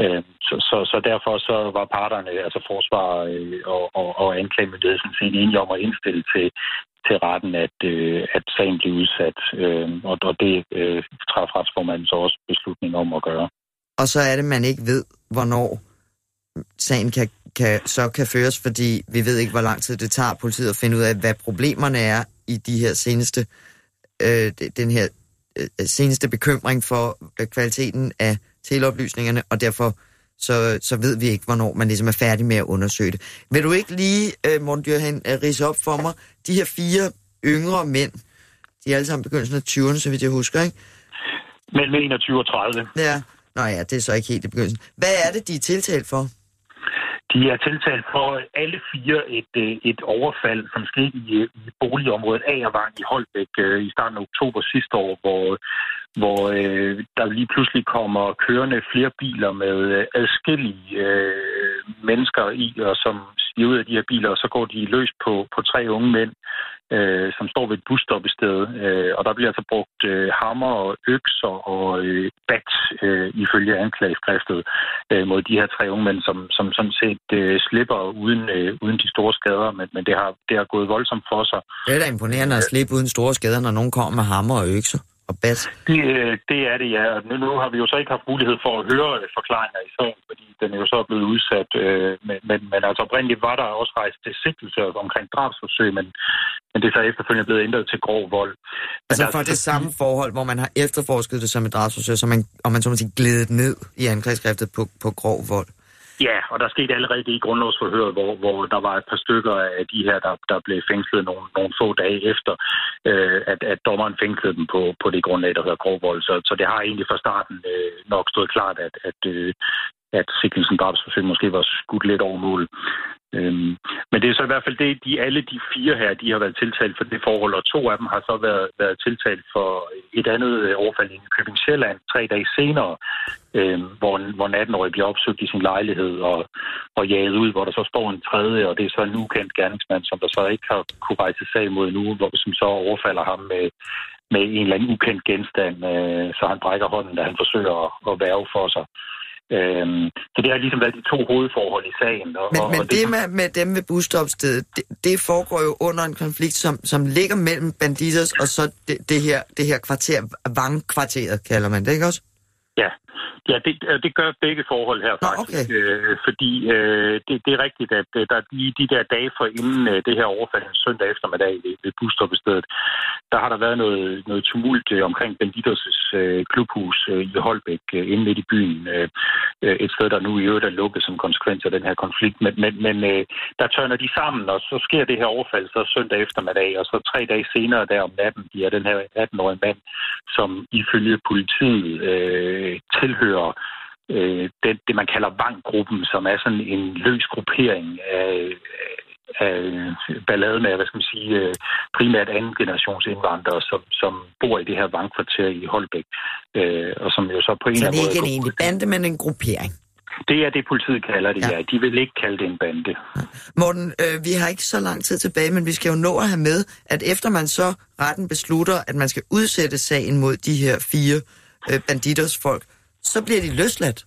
Øh, så, så, så derfor så var parterne, altså forsvar øh, og, og, og anklagemyndigheden, sådan set enige om at indstille til, til retten, at, øh, at sagen blev udsat. Øh, og, og det øh, træffer retsformanden så også beslutning om at gøre. Og så er det, man ikke ved, hvornår sagen kan, kan, så kan føres, fordi vi ved ikke, hvor lang tid det tager politiet at finde ud af, hvad problemerne er i de her seneste, øh, den her øh, seneste bekymring for øh, kvaliteten af teleoplysningerne, og derfor så, så ved vi ikke, hvornår man ligesom er færdig med at undersøge det. Vil du ikke lige, øh, Morten Dyrhen, øh, rise op for mig, de her fire yngre mænd, de er alle sammen begyndelsen af 20'erne, så vidt jeg husker, ikke? Mellem 21 og 30. Ja. Nå ja, det er så ikke helt i begyndelsen. Hvad er det, de er tiltalt for? De er tiltalt for alle fire et, øh, et overfald, som skete i, i boligområdet Agervang i Holbæk øh, i starten af oktober sidste år, hvor, hvor øh, der lige pludselig kommer kørende flere biler med øh, adskillige øh, mennesker i, og som stiger ud af de her biler, og så går de løs på, på tre unge mænd øh, som står ved et busstop i stedet. Øh, og der bliver altså brugt øh, hammer og økser og øh, bat øh, ifølge anklageskriftet øh, mod de her tre unge mænd, som, som sådan set øh, slipper uden, øh, uden de store skader, men, men det, har, det har gået voldsomt for sig. Det er da imponerende at slippe uden store skader, når nogen kommer med hammer og økser og bat. Det, øh, det er det, ja. Nu, nu har vi jo så ikke haft mulighed for at høre øh, forklaringer i sagen, fordi den er jo så blevet udsat. Øh, men, men, men altså oprindeligt var der også rejst til sigtelse omkring drabsforsøg, men, men det er så efterfølgende blevet ændret til grov vold. Men Altså for det samme forhold, hvor man har efterforsket det som et drabsforsøg, så man, og man så må sige glædet ned i anklageskriftet på, på grov vold. Ja, og der skete allerede det i grundlovsforhøret, hvor, hvor der var et par stykker af de her, der, der blev fængslet nogle, nogle få dage efter, øh, at, at dommeren fængslede dem på, på det grundlag, der hedder grov vold. Så, så det har egentlig fra starten øh, nok stået klart, at, at, øh, at sigtelsen drabsforsøg måske var skudt lidt over mål. Øhm, men det er så i hvert fald det, de alle de fire her, de har været tiltalt for det forhold, og to af dem har så været, været tiltalt for et andet øh, overfald i Købing Sjælland tre dage senere, øhm, hvor, hvor 18-årig bliver opsøgt i sin lejlighed og, og jaget ud, hvor der så står en tredje, og det er så en ukendt gerningsmand, som der så ikke har kunne rejse sag mod nu, hvor, som så overfalder ham med, med en eller anden ukendt genstand, øh, så han brækker hånden, da han forsøger at, at værve for sig. Øhm, så det har ligesom været de to hovedforhold i sagen. Og, Men, og, men og det med, med dem ved busstopstedet, det, det foregår jo under en konflikt, som, som ligger mellem banditters og så det, det, her, det her kvarter, Vangkvarteret kalder man det, ikke også? Ja, ja det, det gør begge forhold her Nå, faktisk. okay. Øh, fordi øh, det, det er rigtigt, at øh, der lige de der dage for inden øh, det her overfald søndag eftermiddag ved, ved busstoppestedet, der har der været noget, noget tumult øh, omkring Banditos' øh, klubhus øh, i Holbæk, øh, inde midt i byen. Øh, øh, et sted, der nu i øvrigt er lukket som konsekvens af den her konflikt. Men, men, men øh, der tørner de sammen, og så sker det her overfald så søndag eftermiddag, og så tre dage senere der om natten, de er den her 18-årige mand, som ifølge politiet øh, tilhører øh, det, det, man kalder Vang-gruppen, som er sådan en løs gruppering af, af ballade med, hvad skal man sige, øh, primært anden generations indvandrere, som, som bor i det her Vang-kvarter i Holbæk, øh, og som jo så på en Så eller det er anden ikke en måde... egentlig bande, men en gruppering. Det er det, politiet kalder det, Ja. ja. De vil ikke kalde det en bande. Morten, øh, vi har ikke så lang tid tilbage, men vi skal jo nå at have med, at efter man så retten beslutter, at man skal udsætte sagen mod de her fire øh, banditters folk, så bliver de løsladt.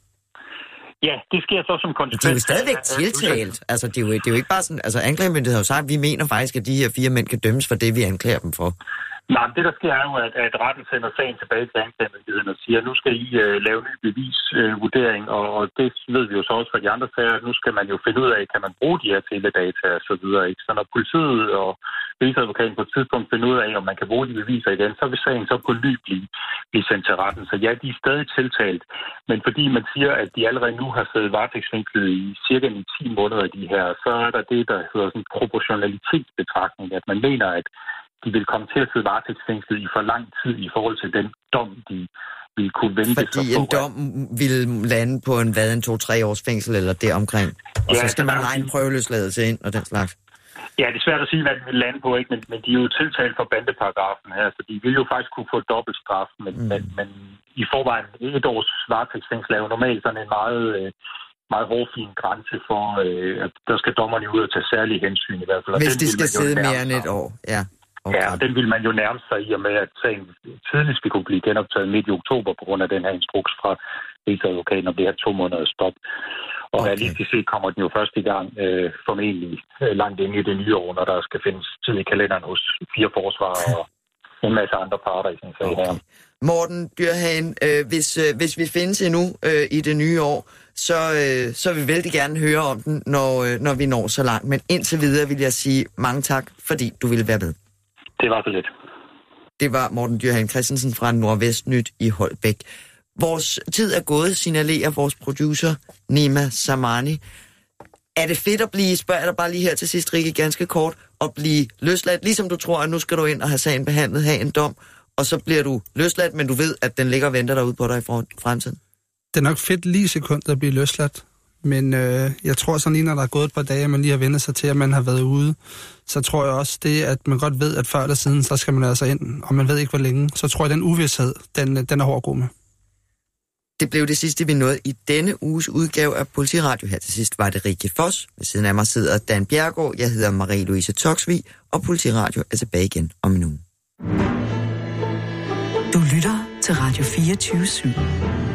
Ja, det sker så som konsekvens. de er jo stadigvæk tiltalt. Altså, det er jo, det er jo ikke bare sådan... Altså, anklagemyndigheden har jo sagt, at vi mener faktisk, at de her fire mænd kan dømmes for det, vi anklager dem for. Nej, det der sker er jo, at, at retten sender sagen tilbage til anklagemyndigheden og siger, at nu skal I uh, lave ny bevisvurdering, uh, og, og det ved vi jo så også fra de andre sager, at nu skal man jo finde ud af, kan man bruge de her teledata og så videre. Ikke? Så når politiet og rigsadvokaten på et tidspunkt finder ud af, om man kan bruge de beviser igen, så vil sagen så på ny blive, blive sendt til retten. Så ja, de er stadig tiltalt, men fordi man siger, at de allerede nu har siddet varetægtsvinklet i cirka 10 måneder de her, så er der det, der hedder sådan proportionalitetsbetragtning, at man mener, at de vil komme til at sidde varetægtsfængslet i for lang tid i forhold til den dom, de vil kunne vente Fordi sig på. en dom vil lande på en, hvad, en to-tre års fængsel eller deromkring. Og Ja, så skal man regne prøveløsladelse ind og den slags. Ja, det er svært at sige, hvad den vil lande på, ikke? Men, men de er jo tiltalt for bandeparagrafen her, så de vil jo faktisk kunne få dobbelt straf, men, mm. men, men i forvejen et års varetægtsfængsel er jo normalt sådan en meget, øh, meget hårfin grænse for, øh, at der skal dommerne ud og tage særlige hensyn i hvert fald. Hvis de skal sidde mere end et år. Ja. Okay. Ja, og den vil man jo nærme sig i og med, at sagen tidligst vil kunne blive genoptaget midt i oktober på grund af den her instruks fra Rigsadvokaten om det her to måneders stop. Og Okay. realistisk set kommer den jo først i gang øh, formentlig øh, langt ind i det nye år, når der skal findes tid i kalenderen hos fire forsvar og en masse andre parter i sådan en sag her. Okay. Morten Dyrhagen, øh, hvis, øh, hvis vi findes endnu øh, i det nye år, så, øh, så vil vi vældig gerne høre om den, når, øh, når vi når så langt. Men indtil videre vil jeg sige mange tak, fordi du ville være med. Det var så lidt. Det var Morten Dyrhagen Christensen fra Nordvestnyt i Holbæk. Vores tid er gået, signalerer vores producer Nima Samani. Er det fedt at blive, spørger jeg dig bare lige her til sidst, Rikke, ganske kort, at blive løsladt, ligesom du tror, at nu skal du ind og have sagen behandlet, have en dom, og så bliver du løsladt, men du ved, at den ligger og venter derude på dig i fremtiden? Det er nok fedt lige i sekundet at blive løsladt. Men øh, jeg tror sådan lige, når der er gået et par dage, at man lige har vendt sig til, at man har været ude, så tror jeg også det, at man godt ved, at før eller siden, så skal man altså ind, og man ved ikke, hvor længe. Så tror jeg, den uvidshed, den, øh, den er hård god med. Det blev det sidste, vi nåede i denne uges udgave af Politiradio. Her til sidst var det Rikke Foss. Ved siden af mig sidder Dan Bjergård. Jeg hedder Marie-Louise Toksvig, og Politiradio er tilbage igen om en uge. Du lytter til Radio 24 /7.